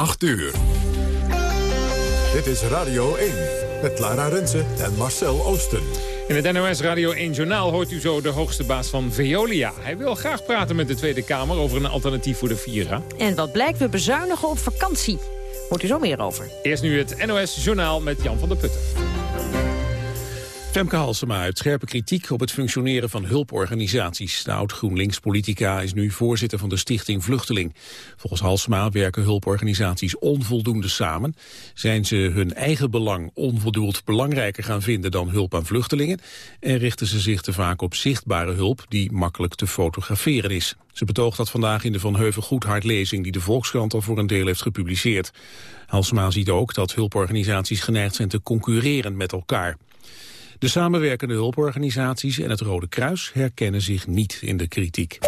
8 uur. Dit is Radio 1 met Lara Rensen en Marcel Oosten. In het NOS Radio 1 Journaal hoort u zo de hoogste baas van Veolia. Hij wil graag praten met de Tweede Kamer over een alternatief voor de Vira. En wat blijkt, we bezuinigen op vakantie. Hoort u zo meer over. Eerst nu het NOS Journaal met Jan van der Putten. Femke Halsema uit scherpe kritiek op het functioneren van hulporganisaties. De oud-GroenLinks-politica is nu voorzitter van de stichting Vluchteling. Volgens Halsema werken hulporganisaties onvoldoende samen. Zijn ze hun eigen belang onvoldoende belangrijker gaan vinden dan hulp aan vluchtelingen? En richten ze zich te vaak op zichtbare hulp die makkelijk te fotograferen is. Ze betoogt dat vandaag in de Van Heuvel Goedhart-lezing die de Volkskrant al voor een deel heeft gepubliceerd. Halsema ziet ook dat hulporganisaties geneigd zijn te concurreren met elkaar. De samenwerkende hulporganisaties en het Rode Kruis herkennen zich niet in de kritiek.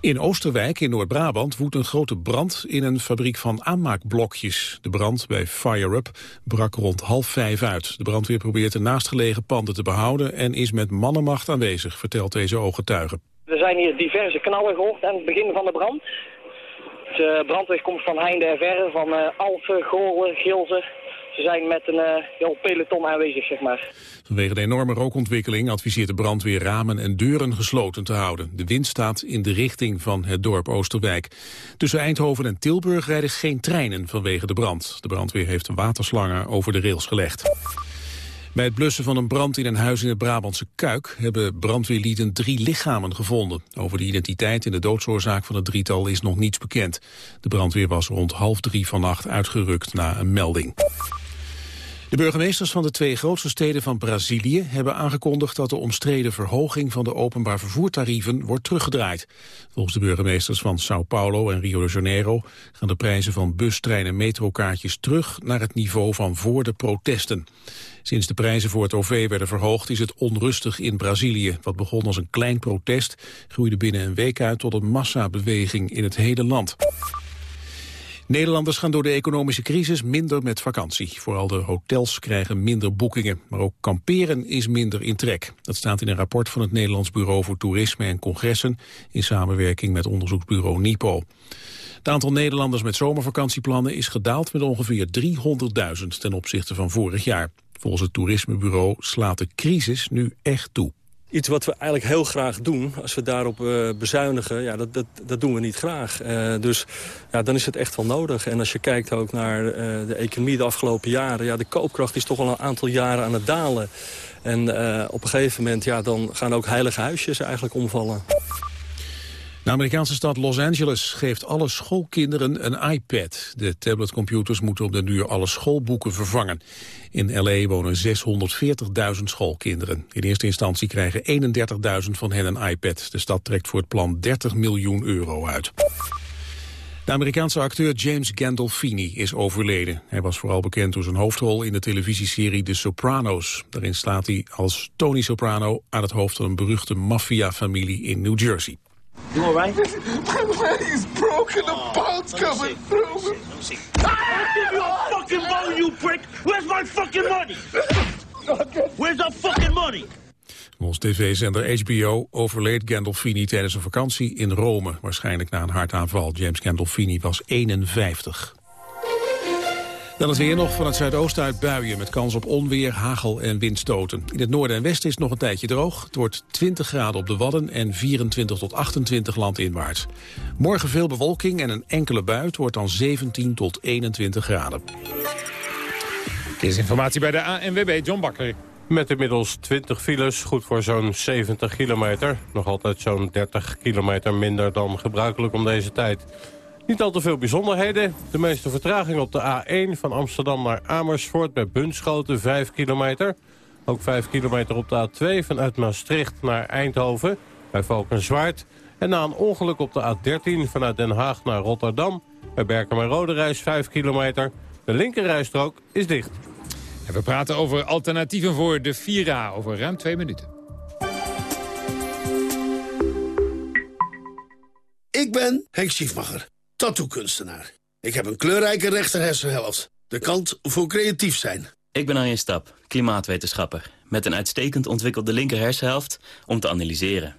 In Oosterwijk in Noord-Brabant woedt een grote brand in een fabriek van aanmaakblokjes. De brand bij FireUp brak rond half vijf uit. De brandweer probeert de naastgelegen panden te behouden en is met mannenmacht aanwezig, vertelt deze ooggetuige. Er zijn hier diverse knallen gehoord aan het begin van de brand. De brandweer komt van heinde en verre, van uh, Alphen, Goorlen, Gilze, ze zijn met een heel peloton aanwezig, zeg maar. Vanwege de enorme rookontwikkeling adviseert de brandweer ramen en deuren gesloten te houden. De wind staat in de richting van het dorp Oosterwijk. Tussen Eindhoven en Tilburg rijden geen treinen vanwege de brand. De brandweer heeft waterslangen over de rails gelegd. Bij het blussen van een brand in een huis in het Brabantse Kuik... hebben brandweerlieden drie lichamen gevonden. Over de identiteit en de doodsoorzaak van het drietal is nog niets bekend. De brandweer was rond half drie vannacht uitgerukt na een melding. De burgemeesters van de twee grootste steden van Brazilië hebben aangekondigd dat de omstreden verhoging van de openbaar vervoertarieven wordt teruggedraaid. Volgens de burgemeesters van Sao Paulo en Rio de Janeiro gaan de prijzen van bus, trein en metrokaartjes terug naar het niveau van voor de protesten. Sinds de prijzen voor het OV werden verhoogd is het onrustig in Brazilië. Wat begon als een klein protest groeide binnen een week uit tot een massabeweging in het hele land. Nederlanders gaan door de economische crisis minder met vakantie. Vooral de hotels krijgen minder boekingen. Maar ook kamperen is minder in trek. Dat staat in een rapport van het Nederlands Bureau voor Toerisme en Congressen... in samenwerking met onderzoeksbureau NIPO. Het aantal Nederlanders met zomervakantieplannen is gedaald met ongeveer 300.000 ten opzichte van vorig jaar. Volgens het toerismebureau slaat de crisis nu echt toe. Iets wat we eigenlijk heel graag doen, als we daarop uh, bezuinigen, ja, dat, dat, dat doen we niet graag. Uh, dus ja, dan is het echt wel nodig. En als je kijkt ook naar uh, de economie de afgelopen jaren... Ja, de koopkracht is toch al een aantal jaren aan het dalen. En op een gegeven moment ja, dan gaan ook heilige huisjes eigenlijk omvallen. De Amerikaanse stad Los Angeles geeft alle schoolkinderen een iPad. De tabletcomputers moeten op den duur alle schoolboeken vervangen. In L.A. wonen 640.000 schoolkinderen. In eerste instantie krijgen 31.000 van hen een iPad. De stad trekt voor het plan 30 miljoen euro uit. De Amerikaanse acteur James Gandolfini is overleden. Hij was vooral bekend door zijn hoofdrol in de televisieserie The Sopranos. Daarin staat hij als Tony Soprano aan het hoofd van een beruchte maffiafamilie in New Jersey. You all right? My leg's broken. The oh, bone's coming see. through. Let me see. Let me see. I'll give you a fucking bone, you prick. Where's my fucking money? Where's the fucking money? Volgens tv-zender HBO overleed Gandolfini tijdens een vakantie in Rome. Waarschijnlijk na een hartaanval. James Gandolfini was 51. Dan het weer nog van het zuidoosten uit buien met kans op onweer, hagel en windstoten. In het noorden en westen is het nog een tijdje droog. Het wordt 20 graden op de Wadden en 24 tot 28 landinwaarts. Morgen veel bewolking en een enkele bui. Het wordt dan 17 tot 21 graden. informatie bij de ANWB, John Bakker. Met inmiddels 20 files, goed voor zo'n 70 kilometer. Nog altijd zo'n 30 kilometer minder dan gebruikelijk om deze tijd. Niet al te veel bijzonderheden. De meeste vertraging op de A1 van Amsterdam naar Amersfoort... bij Bunschoten 5 kilometer. Ook 5 kilometer op de A2 vanuit Maastricht naar Eindhoven... bij Valkenswaard. En na een ongeluk op de A13 vanuit Den Haag naar Rotterdam... bij Berkem en Roderijs 5 kilometer. De linkerrijstrook is dicht. En we praten over alternatieven voor de Vira over ruim twee minuten. Ik ben Henk Schiefmacher tattoo-kunstenaar. Ik heb een kleurrijke rechterhersenhelft. De kant voor creatief zijn. Ik ben Arjen Stap, klimaatwetenschapper. Met een uitstekend ontwikkelde linkerhersenhelft om te analyseren.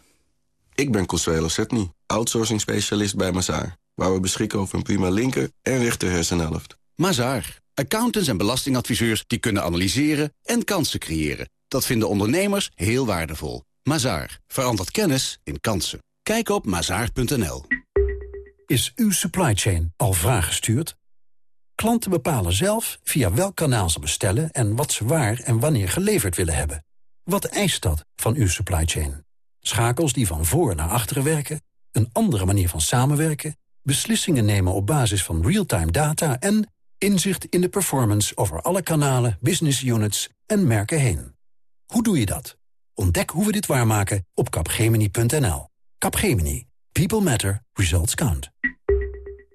Ik ben Consuelo Setny, outsourcing specialist bij Mazaar. waar we beschikken over een prima linker en rechter hersenhelft. Mazaar. Accountants en belastingadviseurs die kunnen analyseren en kansen creëren. Dat vinden ondernemers heel waardevol. Mazaar. Verandert kennis in kansen. Kijk op mazaar.nl. Is uw supply chain al vraaggestuurd? Klanten bepalen zelf via welk kanaal ze bestellen... en wat ze waar en wanneer geleverd willen hebben. Wat eist dat van uw supply chain? Schakels die van voor naar achteren werken? Een andere manier van samenwerken? Beslissingen nemen op basis van real-time data... en inzicht in de performance over alle kanalen, business units en merken heen. Hoe doe je dat? Ontdek hoe we dit waarmaken op capgemini.nl. Capgemini. People matter. Results count.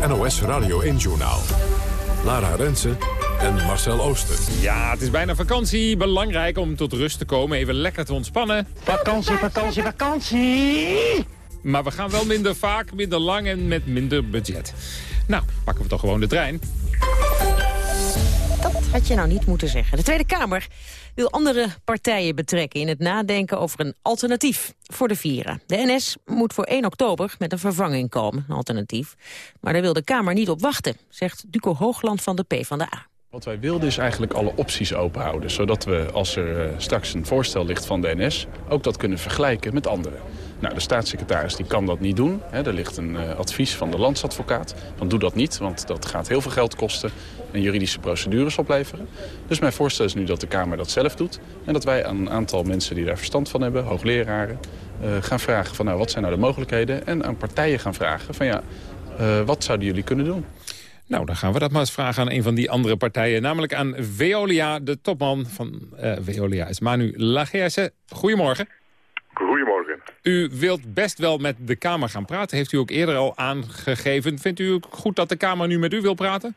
Het NOS Radio 1-journaal. Lara Rensen en Marcel Ooster. Ja, het is bijna vakantie. Belangrijk om tot rust te komen. Even lekker te ontspannen. Vakantie, vakantie, vakantie! Maar we gaan wel minder vaak, minder lang en met minder budget. Nou, pakken we toch gewoon de trein. Dat had je nou niet moeten zeggen. De Tweede Kamer wil andere partijen betrekken in het nadenken over een alternatief voor de vieren. De NS moet voor 1 oktober met een vervanging komen, een alternatief. Maar daar wil de Kamer niet op wachten, zegt Duco Hoogland van de PvdA. Wat wij wilden is eigenlijk alle opties openhouden. Zodat we, als er uh, straks een voorstel ligt van de NS... ook dat kunnen vergelijken met anderen. Nou, de staatssecretaris die kan dat niet doen. Er ligt een uh, advies van de landsadvocaat. Dan doe dat niet, want dat gaat heel veel geld kosten... en juridische procedures opleveren. Dus mijn voorstel is nu dat de Kamer dat zelf doet... en dat wij aan een aantal mensen die daar verstand van hebben, hoogleraren... Uh, gaan vragen van nou, wat zijn nou de mogelijkheden... en aan partijen gaan vragen van ja, wat zouden jullie kunnen doen? Nou, dan gaan we dat maar eens vragen aan een van die andere partijen. Namelijk aan Veolia, de topman van uh, Veolia is Manu Lagerse. Goedemorgen. Goedemorgen. U wilt best wel met de Kamer gaan praten. Heeft u ook eerder al aangegeven. Vindt u goed dat de Kamer nu met u wil praten?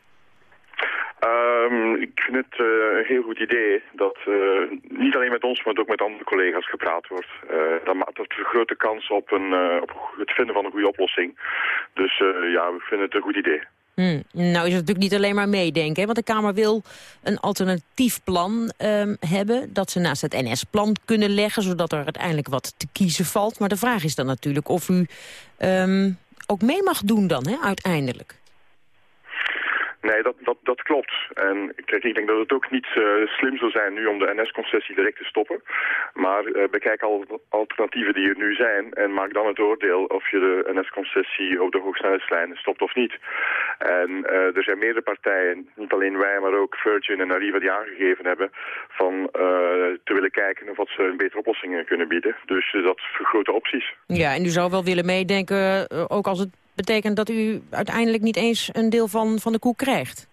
Um, ik vind het uh, een heel goed idee dat uh, niet alleen met ons, maar ook met andere collega's gepraat wordt. Uh, dat maakt dat een grote kans op, een, op het vinden van een goede oplossing. Dus ja, we vinden het een goed idee. Hmm. Nou is het natuurlijk niet alleen maar meedenken. Want de Kamer wil een alternatief plan um, hebben... dat ze naast het NS-plan kunnen leggen... zodat er uiteindelijk wat te kiezen valt. Maar de vraag is dan natuurlijk of u um, ook mee mag doen dan, hè, uiteindelijk. Nee, dat, dat, dat klopt. En ik denk dat het ook niet uh, slim zou zijn nu om de NS-concessie direct te stoppen. Maar uh, bekijk al alternatieven die er nu zijn en maak dan het oordeel of je de NS-concessie op de hoogsnelheidslijnen stopt of niet. En uh, er zijn meerdere partijen, niet alleen wij, maar ook Virgin en Arriva die aangegeven hebben van te willen kijken of wat ze een betere oplossingen kunnen bieden. Dus dat vergroot de opties. Ja, en u zou wel willen meedenken, ook als het betekent dat u uiteindelijk niet eens een deel van, van de koek krijgt.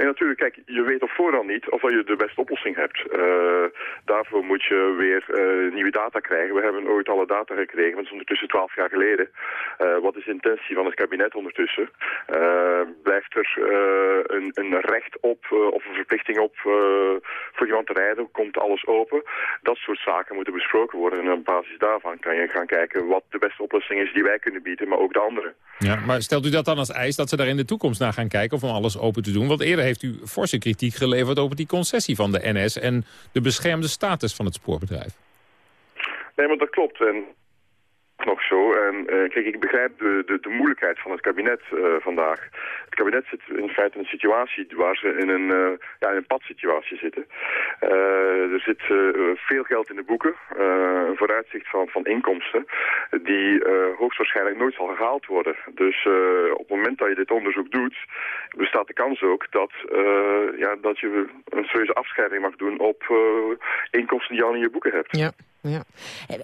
Nee, natuurlijk. Kijk, je weet op voorhand niet of je de beste oplossing hebt. Uh, daarvoor moet je weer uh, nieuwe data krijgen. We hebben ooit alle data gekregen, want het is ondertussen twaalf jaar geleden. Uh, wat is de intentie van het kabinet ondertussen? Er een, een, recht op of een verplichting op voor iemand te rijden? Komt alles open? Dat soort zaken moeten besproken worden. En op basis daarvan kan je gaan kijken wat de beste oplossing is die wij kunnen bieden, maar ook de anderen. Ja, maar stelt u dat dan als eis dat ze daar in de toekomst naar gaan kijken... of om alles open te doen? Want eerder heeft u forse kritiek geleverd over die concessie van de NS... en de beschermde status van het spoorbedrijf. Nee, maar dat klopt. En nog zo. En uh, kijk, ik begrijp de, de, de, moeilijkheid van het kabinet uh, vandaag. Het kabinet zit in feite in een situatie waar ze in een, uh, ja, in een padsituatie zitten. er zit veel geld in de boeken, een vooruitzicht van, van inkomsten, die hoogstwaarschijnlijk nooit zal gehaald worden. Dus op het moment dat je dit onderzoek doet, bestaat de kans ook dat, ja, dat je een serieuze afscheiding mag doen op inkomsten die je al in je boeken hebt. Ja. Ja.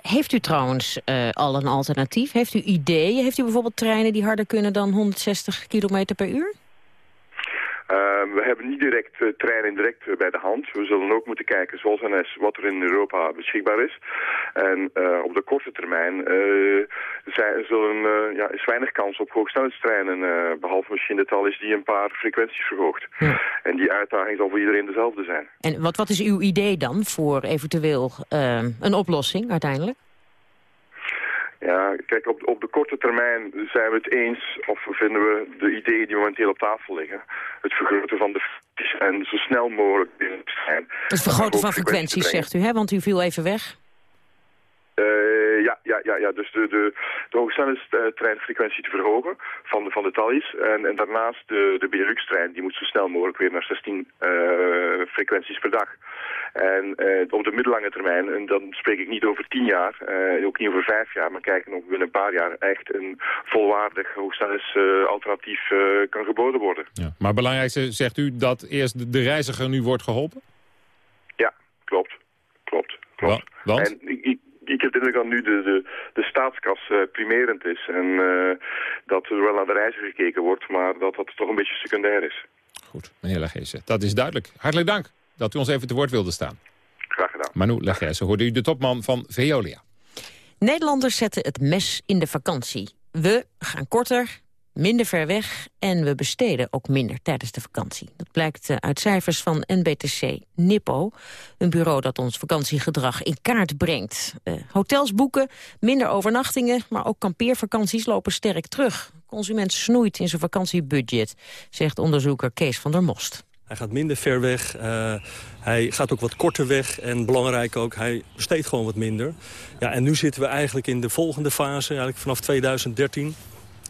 Heeft u trouwens uh, al een alternatief? Heeft u ideeën? Heeft u bijvoorbeeld treinen die harder kunnen dan 160 km per uur? Uh, we hebben niet direct uh, treinen direct uh, bij de hand. We zullen ook moeten kijken, zoals NS, wat er in Europa beschikbaar is. En uh, op de korte termijn zijn, zullen, ja, is weinig kans op hoogsnelheidstreinen, behalve misschien de tal is die een paar frequenties verhoogt. Ja. En die uitdaging zal voor iedereen dezelfde zijn. En wat, wat is uw idee dan voor eventueel een oplossing uiteindelijk? Ja, kijk, op, op de korte termijn zijn we het eens, of vinden we de ideeën die momenteel op tafel liggen. Het vergroten van de en zo snel mogelijk zijn. Het vergroten van frequenties, zegt u, hè? Want u viel even weg. Uh, ja, ja, ja, ja, dus de, de, de te verhogen van de, van de Thalys. En, en daarnaast de, de Benelux-trein, die moet zo snel mogelijk weer naar 16 uh, frequenties per dag. En uh, op de middellange termijn, en dan spreek ik niet over tien jaar, ook niet over vijf jaar, maar kijken of binnen een paar jaar echt een volwaardig hoogstelsnelheidsalternatief uh, kan geboden worden. Ja, maar belangrijkste zegt u dat eerst de reiziger nu wordt geholpen? Ja, klopt. Klopt. klopt. Want? En ik, ik heb de indruk dat nu de, de, de staatskas uh, primerend is. En uh, dat er wel naar de reiziger gekeken wordt, maar dat dat toch een beetje secundair is. Goed, meneer Lageese, dat is duidelijk. Hartelijk dank dat u ons even te woord wilde staan. Graag gedaan. Manu Lageese, hoorde u de topman van Veolia. Nederlanders zetten het mes in de vakantie. We gaan korter, minder ver weg en we besteden ook minder tijdens de vakantie. Dat blijkt eh, uit cijfers van NBTC Nippo, een bureau dat ons vakantiegedrag in kaart brengt. Uh, hotels boeken, minder overnachtingen, maar ook kampeervakanties lopen sterk terug. Consument snoeit in zijn vakantiebudget, zegt onderzoeker Kees van der Most. Hij gaat minder ver weg, uh, hij gaat ook wat korter weg en belangrijk ook, hij besteedt gewoon wat minder. Ja, en nu zitten we eigenlijk in de volgende fase, eigenlijk vanaf 2013...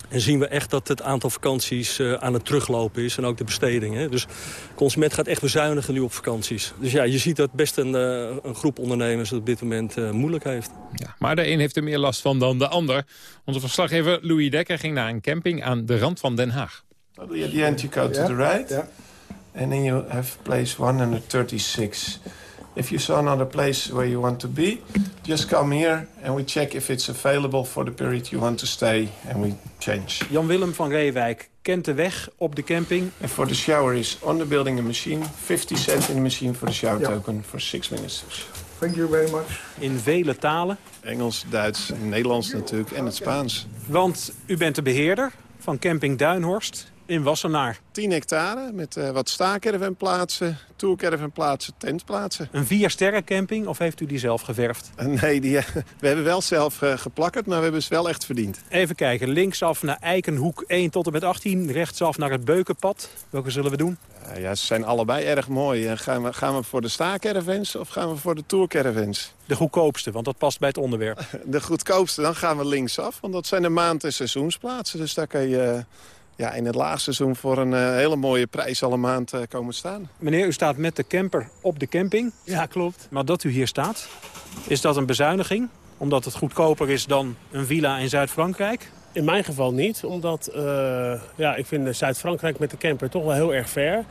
En zien we echt dat het aantal vakanties uh, aan het teruglopen is. En ook de bestedingen. Dus de consument gaat echt bezuinigen nu op vakanties. Dus ja, je ziet dat best een, uh, een groep ondernemers het op dit moment uh, moeilijk heeft. Ja, maar de een heeft er meer last van dan de ander. Onze verslaggever Louis Dekker ging naar een camping aan de rand van Den Haag. At the end you go to the right. Yeah. And then you have place 136. If you saw another place where you want to be, just come here and we check if it's available for the period you want to stay and we change. Jan-Willem van Reewijk kent de weg op de camping. And for the shower is on the building a machine, 50 cent in the machine for the shower token for 6 minutes. Thank you very much. In vele talen. Engels, Duits, Nederlands natuurlijk en het Spaans. Want u bent de beheerder van camping Duinhorst in Wassenaar. 10 hectare met uh, wat staakervenplaatsen, tourcaravanplaatsen, tentplaatsen. Een vier sterren camping of heeft u die zelf geverfd? Uh, nee, die, uh, we hebben wel zelf geplakkerd, maar we hebben ze wel echt verdiend. Even kijken, linksaf naar Eikenhoek 1 tot en met 18, rechtsaf naar het Beukenpad. Welke zullen we doen? ja, ze zijn allebei erg mooi. gaan, we, gaan we voor de staakervens of gaan we voor de tourcaravans? De goedkoopste, want dat past bij het onderwerp. De goedkoopste, dan gaan we linksaf, want dat zijn de maand- en seizoensplaatsen. Dus daar kan je ja, in het laagseizoen voor een uh, hele mooie prijs alle maand uh, komen staan. Meneer, u staat met de camper op de camping. Ja, klopt. Maar dat u hier staat, is dat een bezuiniging? Omdat het goedkoper is dan een villa in Zuid-Frankrijk? In mijn geval niet, omdat uh, ja, ik vind Zuid-Frankrijk met de camper toch wel heel erg ver.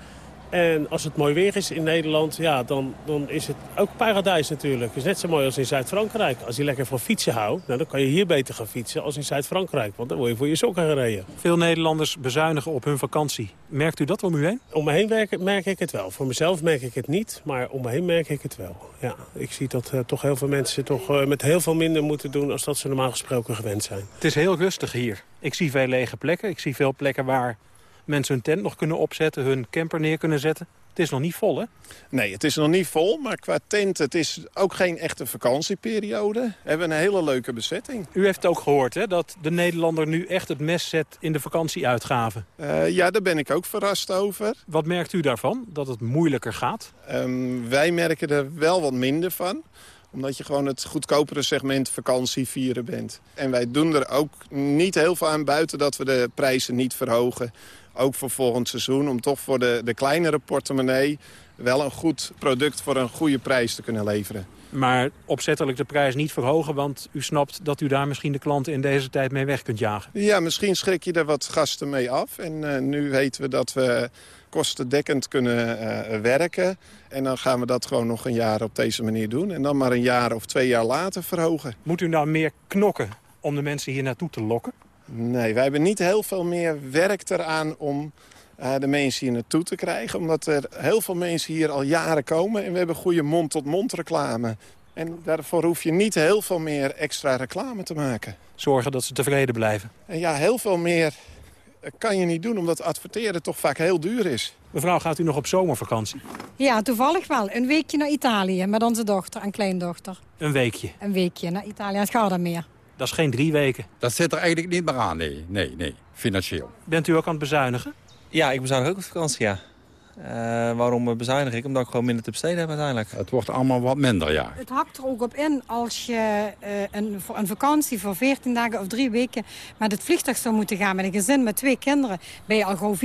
En als het mooi weer is in Nederland, ja, dan, dan is het ook paradijs natuurlijk. Het is net zo mooi als in Zuid-Frankrijk. Als je lekker van fietsen houdt, nou, dan kan je hier beter gaan fietsen als in Zuid-Frankrijk. Want dan word je voor je sokken gereden. Veel Nederlanders bezuinigen op hun vakantie. Merkt u dat om u heen? Om me heen merk, merk ik het wel. Voor mezelf merk ik het niet, maar om me heen merk ik het wel. Ja, ik zie dat uh, toch heel veel mensen toch, uh, met heel veel minder moeten doen... als dat ze normaal gesproken gewend zijn. Het is heel rustig hier. Ik zie veel lege plekken. Ik zie veel plekken waar mensen hun tent nog kunnen opzetten, hun camper neer kunnen zetten. Het is nog niet vol, hè? Nee, het is nog niet vol, maar qua tent, het is ook geen echte vakantieperiode. We hebben een hele leuke bezetting. U heeft ook gehoord, hè, dat de Nederlander nu echt het mes zet in de vakantieuitgaven. Uh, ja, daar ben ik ook verrast over. Wat merkt u daarvan, dat het moeilijker gaat? Um, wij merken er wel wat minder van Omdat je gewoon het goedkopere segment vakantie vieren bent. En wij doen er ook niet heel veel aan buiten dat we de prijzen niet verhogen. Ook voor volgend seizoen. Om toch voor de, de kleinere portemonnee wel een goed product voor een goede prijs te kunnen leveren. Maar opzettelijk de prijs niet verhogen, want u snapt dat u daar misschien de klanten in deze tijd mee weg kunt jagen. Ja, misschien schrik je er wat gasten mee af. En uh, nu weten we dat we kostendekkend kunnen uh, werken. En dan gaan we dat gewoon nog een jaar op deze manier doen. En dan maar een jaar of twee jaar later verhogen. Moet u nou meer knokken om de mensen hier naartoe te lokken? Nee, wij hebben niet heel veel meer werk eraan om uh, de mensen hier naartoe te krijgen. Omdat er heel veel mensen hier al jaren komen. En we hebben goede mond-tot-mond reclame. En daarvoor hoef je niet heel veel meer extra reclame te maken. Zorgen dat ze tevreden blijven. En ja, heel veel meer kan je niet doen, omdat adverteren toch vaak heel duur is. Mevrouw, gaat u nog op zomervakantie? Ja, toevallig wel. Een weekje naar Italië met onze dochter en kleindochter. Een weekje? Een weekje naar Italië. Het gaat er meer. Dat is geen drie weken? Dat zit er eigenlijk niet meer aan, nee. Nee, nee. Financieel. Bent u ook aan het bezuinigen? Ja, ik bezuinig ook op vakantie, ja. Uh, waarom bezuinig ik? Omdat ik gewoon minder te besteden heb uiteindelijk. Het wordt allemaal wat minder, ja. Het hakt er ook op in als je uh, een, een, vakantie voor 14 dagen of drie weken met het vliegtuig zou moeten gaan met een gezin met twee kinderen, ben je al gewoon 4.000,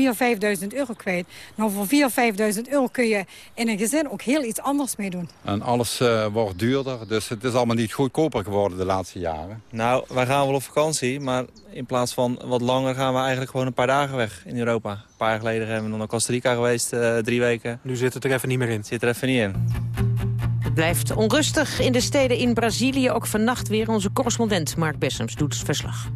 5.000 euro kwijt. Nou, voor 4.000, 5.000 euro kun je in een gezin ook heel iets anders mee doen. En alles uh, wordt duurder, dus het is allemaal niet goedkoper geworden de laatste jaren. Nou, wij gaan wel op vakantie, maar in plaats van wat langer gaan we eigenlijk gewoon een paar dagen weg in Europa. Een paar jaar geleden zijn we nog naar Costa Rica geweest, uh, drie weken. Nu zit het er even niet meer in. Zit er even niet in. Het blijft onrustig in de steden in Brazilië. Ook vannacht weer onze correspondent Mark Bessems doet verslag.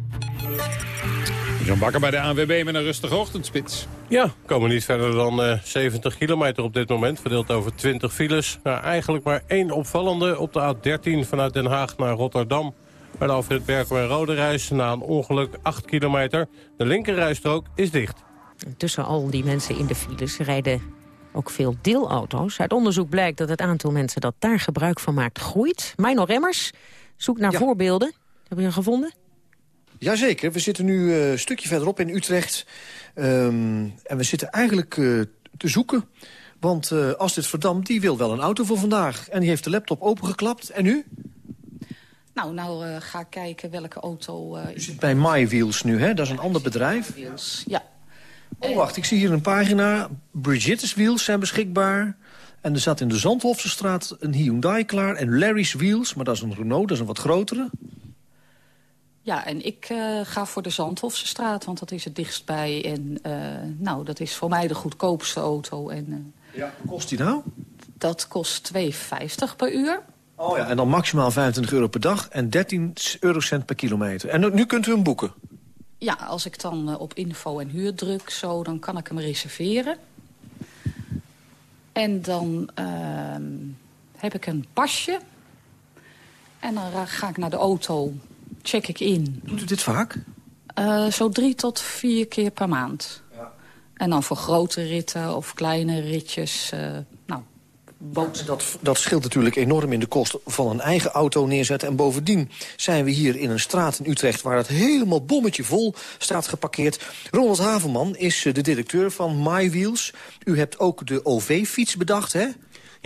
Jan Bakker bij de ANWB met een rustige ochtendspits. Ja, komen niet verder dan uh, 70 kilometer op dit moment. Verdeeld over 20 files. Nou, eigenlijk maar één opvallende op de A13 vanuit Den Haag naar Rotterdam. Bij de afrit Berkel en Rode reis na een ongeluk 8 kilometer. De linkerrijstrook is dicht. Tussen al die mensen in de files rijden ook veel deelauto's. Uit onderzoek blijkt dat het aantal mensen dat daar gebruik van maakt groeit. Mino Remmers zoekt naar Ja. voorbeelden. Heb je er gevonden? Jazeker, we zitten nu eh, een stukje verderop in Utrecht. Ehm, en we zitten eigenlijk eh, te zoeken. Want eh Astrid Verdam, die wil wel een auto voor vandaag. En die heeft de laptop opengeklapt. En nu? Nou, nou eh, ga ik kijken welke auto... eh, U zit bij MyWheels nu, hè? Dat is een ander bedrijf. Wheels, ja. Oh, wacht, ik zie hier een pagina. Bridgette's Wheels zijn beschikbaar. En er zat in de Zandhofse straat een Hyundai klaar. En Larry's Wheels, maar dat is een Renault, dat is een wat grotere. Ja, en ik eh, ga voor de Zandhofse straat, want dat is het dichtstbij. En eh, nou, dat is voor mij de goedkoopste auto. En eh, Ja. Kost die nou? dat kost 2,50 per uur. Oh ja, en dan maximaal 25 euro per dag en 13 eurocent per kilometer. En nu kunt u hem boeken. Ja, als ik dan eh, op info en huur druk, zo, dan kan ik hem reserveren. En dan ehm, heb ik een pasje. En dan ga ik naar de auto, check ik in. Doet u dit vaak? Eh, zo drie tot vier keer per maand. En dan voor grote ritten of kleine ritjes. eh, boot. Dat, dat scheelt natuurlijk enorm in de kost van een eigen auto neerzetten. En bovendien zijn we hier in een straat in Utrecht... waar het helemaal bommetje vol staat geparkeerd. Ronald Havenman is eh, de directeur van MyWheels. U hebt ook de OV-fiets bedacht, hè?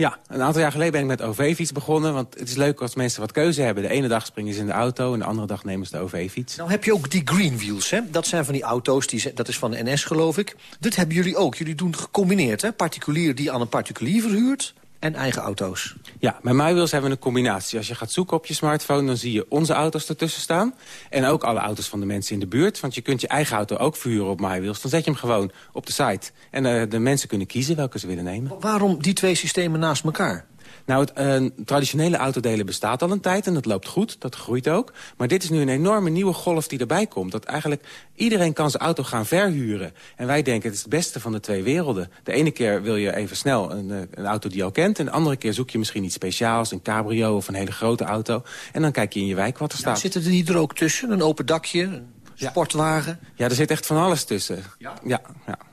Ja, een aantal jaar geleden ben ik met OV-fiets begonnen. Want het is leuk als mensen wat keuze hebben. De ene dag springen ze in de auto en de andere dag nemen ze de OV-fiets. Nou heb je ook die Green Wheels, hè? Dat zijn van die auto's, die, dat is van de NS geloof ik. Dit hebben jullie ook. Jullie doen gecombineerd, hè? Particulier die aan een particulier verhuurt en eigen auto's. Ja, met MyWheels hebben we een combinatie. Als je gaat zoeken op je smartphone, dan zie je onze auto's ertussen staan. En ook alle auto's van de mensen in de buurt. Want je kunt je eigen auto ook verhuren op MyWheels. Dan zet je hem gewoon op de site. En eh, de mensen kunnen kiezen welke ze willen nemen. Waarom die twee systemen naast elkaar? Nou, het eh, traditionele autodelen bestaat al een tijd en dat loopt goed, dat groeit ook. Maar dit is nu een enorme nieuwe golf die erbij komt. Dat eigenlijk iedereen kan zijn auto gaan verhuren. En wij denken, het is het beste van de twee werelden. De ene keer wil je even snel een, eh, een auto die je al kent... en de andere keer zoek je misschien iets speciaals, een cabrio of een hele grote auto. En dan kijk je in je wijk wat er Nou, staat. zitten er die er ook tussen? Een open dakje, een sportwagen, Ja, er zit echt van alles tussen. Ja? Ja,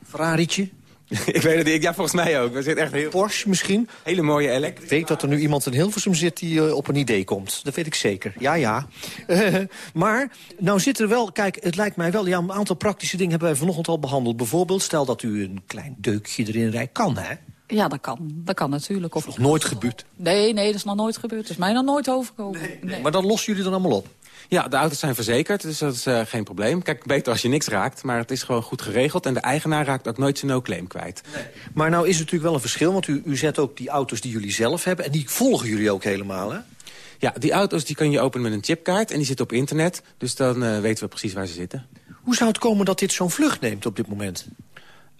Ferrari'tje? ik weet het niet. Ja, volgens mij ook. Er zit echt heel... Porsche misschien? Hele mooie elk. Ik weet dat er nu iemand in Hilversum zit die eh, op een idee komt. Dat weet ik zeker. Ja, ja. Maar, nou zit er wel... Kijk, het lijkt mij wel... Ja, een aantal praktische dingen hebben wij vanochtend al behandeld. Bijvoorbeeld, stel dat u een klein deukje erin rijdt. Kan, hè? Ja, dat kan. Dat kan natuurlijk. Of... Nog nooit gebeurd? Nee, nee, dat is nog nooit gebeurd. Dat is mij nog nooit overkomen. Nee, Maar dan lossen jullie dan allemaal op? Ja, de auto's zijn verzekerd, dus dat is uh, geen probleem. Kijk, beter als je niks raakt, maar het is gewoon goed geregeld... en de eigenaar raakt ook nooit zijn no-claim kwijt. Nee. Maar nou is het natuurlijk wel een verschil, want u, u zet ook die auto's die jullie zelf hebben... en die volgen jullie ook helemaal, hè? Ja, die auto's die kan je openen met een chipkaart en die zitten op internet. Dus dan uh, weten we precies waar ze zitten. Hoe zou het komen dat dit zo'n vlucht neemt op dit moment?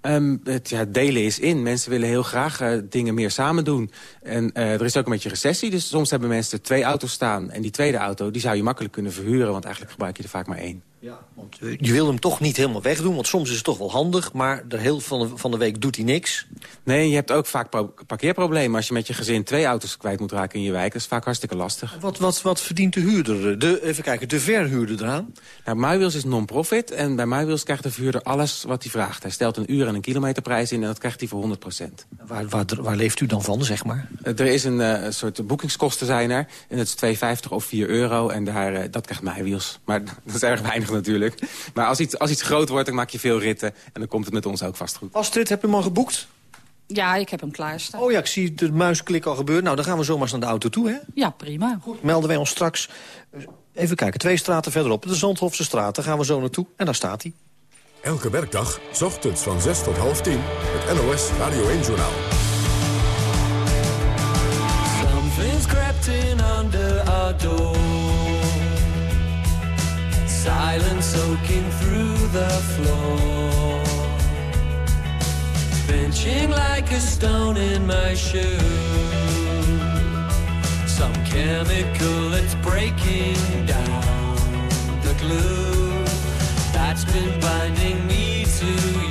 Um, het delen is in. Mensen willen heel graag uh, dingen meer samen doen. En uh, er is ook een beetje recessie, dus soms hebben mensen twee auto's staan. En die tweede auto die zou je makkelijk kunnen verhuren... want eigenlijk gebruik je er vaak maar één. Ja, want je wil hem toch niet helemaal wegdoen, want soms is het toch wel handig... maar de heel van de, van de week doet hij niks. Nee, je hebt ook vaak parkeerproblemen. Als je met je gezin twee auto's kwijt moet raken in je wijk... dat is vaak hartstikke lastig. Wat, wat, wat verdient de huurder, de, even kijken, de verhuurder eraan? Nou, MyWheels is non-profit en bij MyWheels krijgt de verhuurder alles wat hij vraagt. Hij stelt een uur en een kilometerprijs in en dat krijgt hij voor 100 Waar, waar, waar leeft u dan van, zeg maar? Er is een uh, soort boekingskosten zijn er. En dat is 2,50 of 4 euro en daar, uh, dat krijgt MyWheels. Maar dat is erg weinig natuurlijk. Maar als iets, als iets groot wordt, dan maak je veel ritten. En dan komt het met ons ook vast goed. Astrid, heb je hem al geboekt? Ja, ik heb hem klaarstaan. Oh ja, ik zie de muisklik al gebeuren. Nou, dan gaan we zomaar naar de auto toe, hè? Ja, prima. Goed, melden wij ons straks. Even kijken, twee straten verderop. De Zandhofse straat, daar gaan we zo naartoe. En daar staat hij. Elke werkdag, s ochtends van 6 tot half 10, het NOS Radio 1-journaal. Something's crept in under our door Silence soaking through the floor. Benching like a stone in my shoe Some chemical that's breaking down the glue That's been binding me to you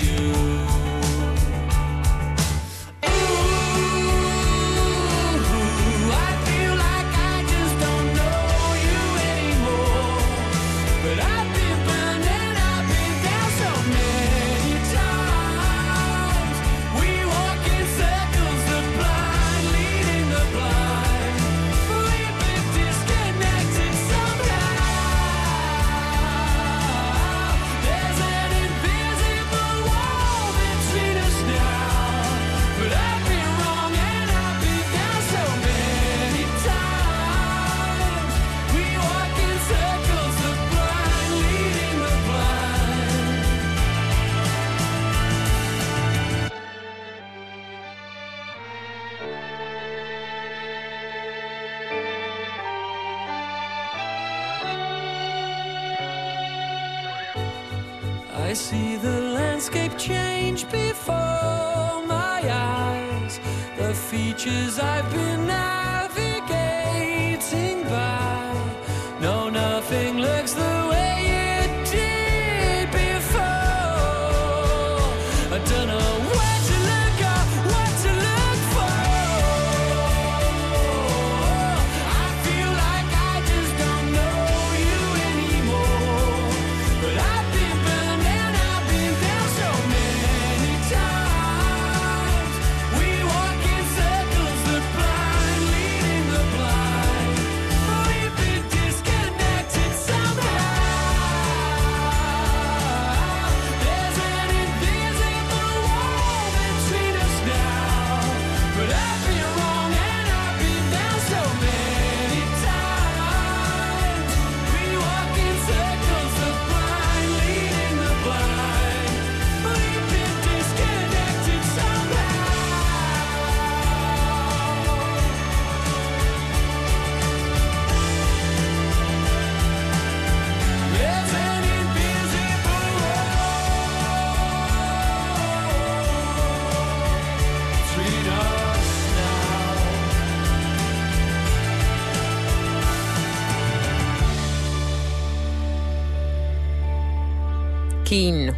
I see the landscape change before my eyes. The features I've been navigating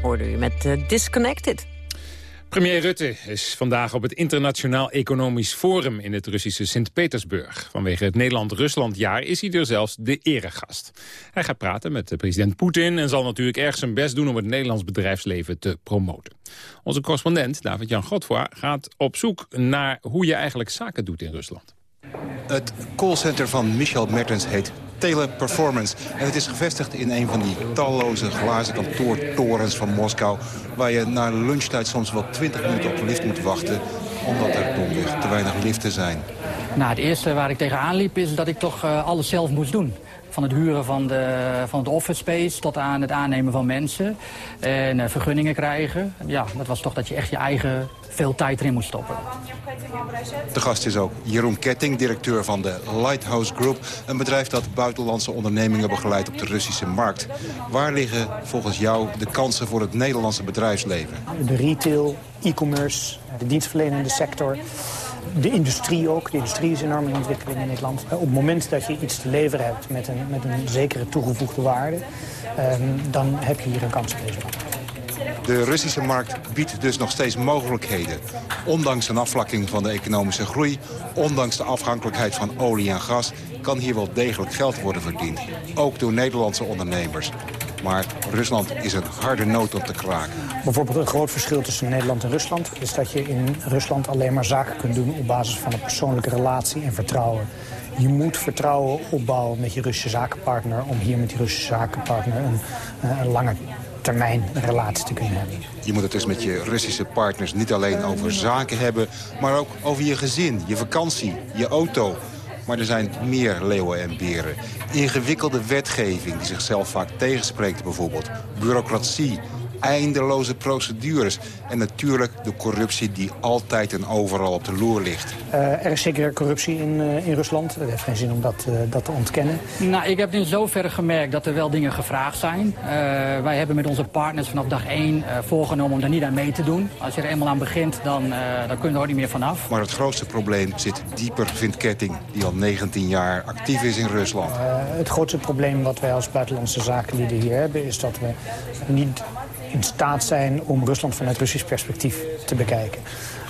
hoorde u met eh, Disconnected. Premier Rutte is vandaag op het Internationaal Economisch Forum in het Russische Sint-Petersburg. Vanwege het Nederland-Rusland-jaar is hij er zelfs de eregast. Hij gaat praten met de president Poetin en zal natuurlijk erg zijn best doen om het Nederlands bedrijfsleven te promoten. Onze correspondent David-Jan Godfroy gaat op zoek naar hoe je eigenlijk zaken doet in Rusland. Het callcenter van Michel Mertens heet Teleperformance. En het is gevestigd in een van die talloze glazen kantoortorens van Moskou... waar je na lunchtijd soms wel 20 minuten op de lift moet wachten. omdat er te weinig liften zijn. Nou, het eerste waar ik tegenaan liep is dat ik toch eh, alles zelf moest doen. Van het huren van, de, van het office space tot aan het aannemen van mensen. En eh, vergunningen krijgen. Ja, dat was toch dat je echt je eigen veel tijd erin moest stoppen. De gast is ook Jeroen Ketting, directeur van de Lighthouse Group. Een bedrijf dat buitenlandse ondernemingen begeleidt op de Russische markt. Waar liggen volgens jou de kansen voor het Nederlandse bedrijfsleven? De retail, e-commerce, de dienstverlenende sector. De industrie ook. De industrie is enorm in ontwikkeling in Nederland. Op het moment dat je iets te leveren hebt met een, met een zekere toegevoegde waarde... ehm, dan heb je hier een kans op deze markt. De Russische markt biedt dus nog steeds mogelijkheden. Ondanks een afvlakking van de economische groei... ondanks de afhankelijkheid van olie en gas... kan hier wel degelijk geld worden verdiend. Ook door Nederlandse ondernemers. Maar Rusland is een harde noot om te kraken. Bijvoorbeeld een groot verschil tussen Nederland en Rusland... is dat je in Rusland alleen maar zaken kunt doen op basis van een persoonlijke relatie en vertrouwen. Je moet vertrouwen opbouwen met je Russische zakenpartner... om hier met die Russische zakenpartner een, eh, een lange termijn relatie te kunnen hebben. Je moet het dus met je Russische partners niet alleen over zaken hebben... maar ook over je gezin, je vakantie, je auto. Maar er zijn meer leeuwen en beren. Ingewikkelde wetgeving die zichzelf vaak tegenspreekt bijvoorbeeld. Bureaucratie, eindeloze procedures. En natuurlijk de corruptie die altijd en overal op de loer ligt. Eh, er is zeker corruptie in, eh, in Rusland. Het heeft geen zin om dat, eh, dat te ontkennen. Nou, ik heb in zoverre gemerkt dat er wel dingen gevraagd zijn. Eh, wij hebben met onze partners vanaf dag één eh, voorgenomen om daar niet aan mee te doen. Als je er eenmaal aan begint, dan, eh, dan kun je er ook niet meer vanaf. Maar het grootste probleem zit dieper, vindt Ketting... die al 19 jaar actief is in Rusland. Eh, het grootste probleem wat wij als buitenlandse zakenlieden hier hebben... is dat we niet in staat zijn om Rusland vanuit Russisch perspectief te bekijken.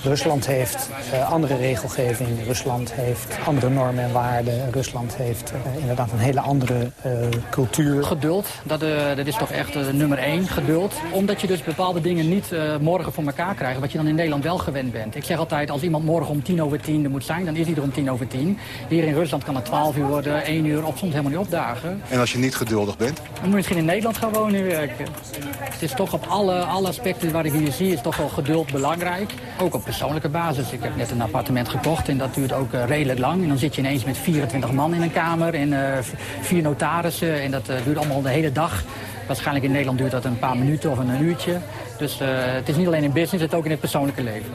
Rusland heeft eh, andere regelgeving, Rusland heeft andere normen en waarden... Rusland heeft eh, inderdaad een hele andere eh, cultuur. Geduld, dat, eh, dat is toch echt nummer één, geduld. Omdat je dus bepaalde dingen niet eh, morgen voor elkaar krijgt... wat je dan in Nederland wel gewend bent. Ik zeg altijd, als iemand morgen om tien over tien er moet zijn... dan is hij er om tien over tien. Hier in Rusland kan het twaalf uur worden, één uur... of soms helemaal niet opdagen. En als je niet geduldig bent? Dan moet je misschien in Nederland gaan wonen werken. Het is toch op alle, alle aspecten waar ik hier zie, is toch wel geduld belangrijk. Ook op persoonlijke basis. Ik heb net een appartement gekocht en dat duurt ook eh, redelijk lang. En dan zit je ineens met 24 man in een kamer en eh, vier notarissen. En dat eh, duurt allemaal de hele dag. Waarschijnlijk in Nederland duurt dat een paar minuten of een uurtje. Dus het is niet alleen in business, het ook in het persoonlijke leven.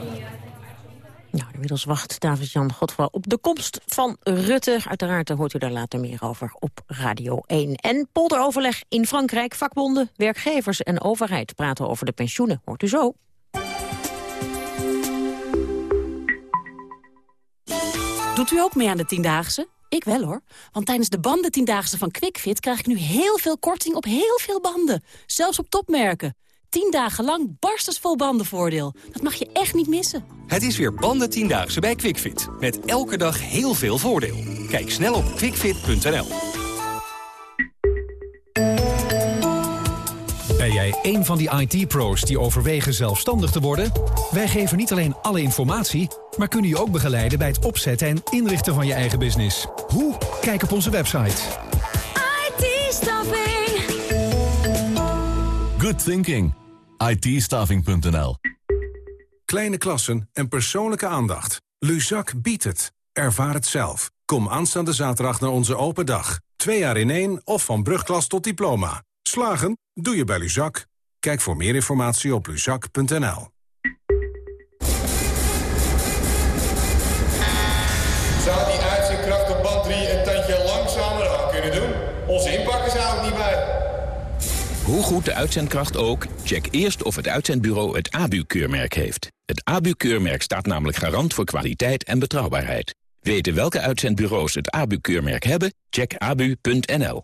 Nou, inmiddels wacht David-Jan Godfra op de komst van Rutte. Uiteraard hoort u daar later meer over op Radio 1. En polderoverleg in Frankrijk. Vakbonden, werkgevers en overheid praten over de pensioenen. Hoort u zo. Doet u ook mee aan de Tiendaagse? Ik wel hoor. Want tijdens de banden Tiendaagse van QuickFit krijg ik nu heel veel korting op heel veel banden. Zelfs op topmerken. 10 dagen lang barstensvol bandenvoordeel. Dat mag je echt niet missen. Het is weer banden tiendaagse bij QuickFit. Met elke dag heel veel voordeel. Kijk snel op quickfit.nl. Ben jij een van die IT-pro's die overwegen zelfstandig te worden? Wij geven niet alleen alle informatie, maar kunnen je ook begeleiden bij het opzetten en inrichten van je eigen business. Hoe? Kijk op onze website. IT-staffing. Good thinking. ITstaffing.nl Kleine klassen en persoonlijke aandacht. Luzak biedt het. Ervaar het zelf. Kom aanstaande zaterdag naar onze open dag. Twee jaar in één of van brugklas tot diploma. Slagen? Doe je bij Luzak. Kijk voor meer informatie op luzak.nl. Zou die uitzendkracht op band 3 een tandje langzamer aan kunnen doen? Onze inpakken zou het niet bij. Hoe goed de uitzendkracht ook, check eerst of het uitzendbureau het ABU-keurmerk heeft. Het ABU-keurmerk staat namelijk garant voor kwaliteit en betrouwbaarheid. Weten welke uitzendbureaus het ABU-keurmerk hebben? Check abu.nl.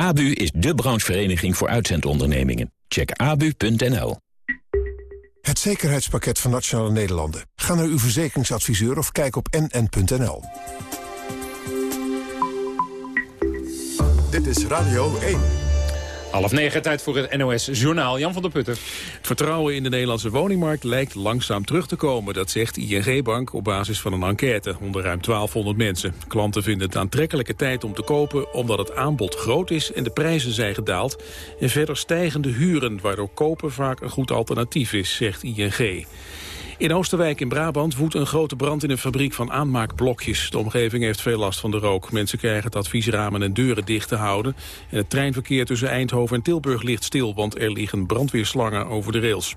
ABU is de branchevereniging voor uitzendondernemingen. Check abu.nl. Het zekerheidspakket van Nationale Nederlanden. Ga naar uw verzekeringsadviseur of kijk op nn.nl. Dit is Radio 1. Half negen, tijd voor het NOS-journaal. Jan van der Putten. Het vertrouwen in de Nederlandse woningmarkt lijkt langzaam terug te komen. Dat zegt ING Bank op basis van een enquête onder ruim 1200 mensen. Klanten vinden het aantrekkelijke tijd om te kopen... omdat het aanbod groot is en de prijzen zijn gedaald. En verder stijgende huren, waardoor kopen vaak een goed alternatief is, zegt ING. In Oosterwijk in Brabant woedt een grote brand in een fabriek van aanmaakblokjes. De omgeving heeft veel last van de rook. Mensen krijgen het advies ramen en deuren dicht te houden. En het treinverkeer tussen Eindhoven en Tilburg ligt stil... want er liggen brandweerslangen over de rails.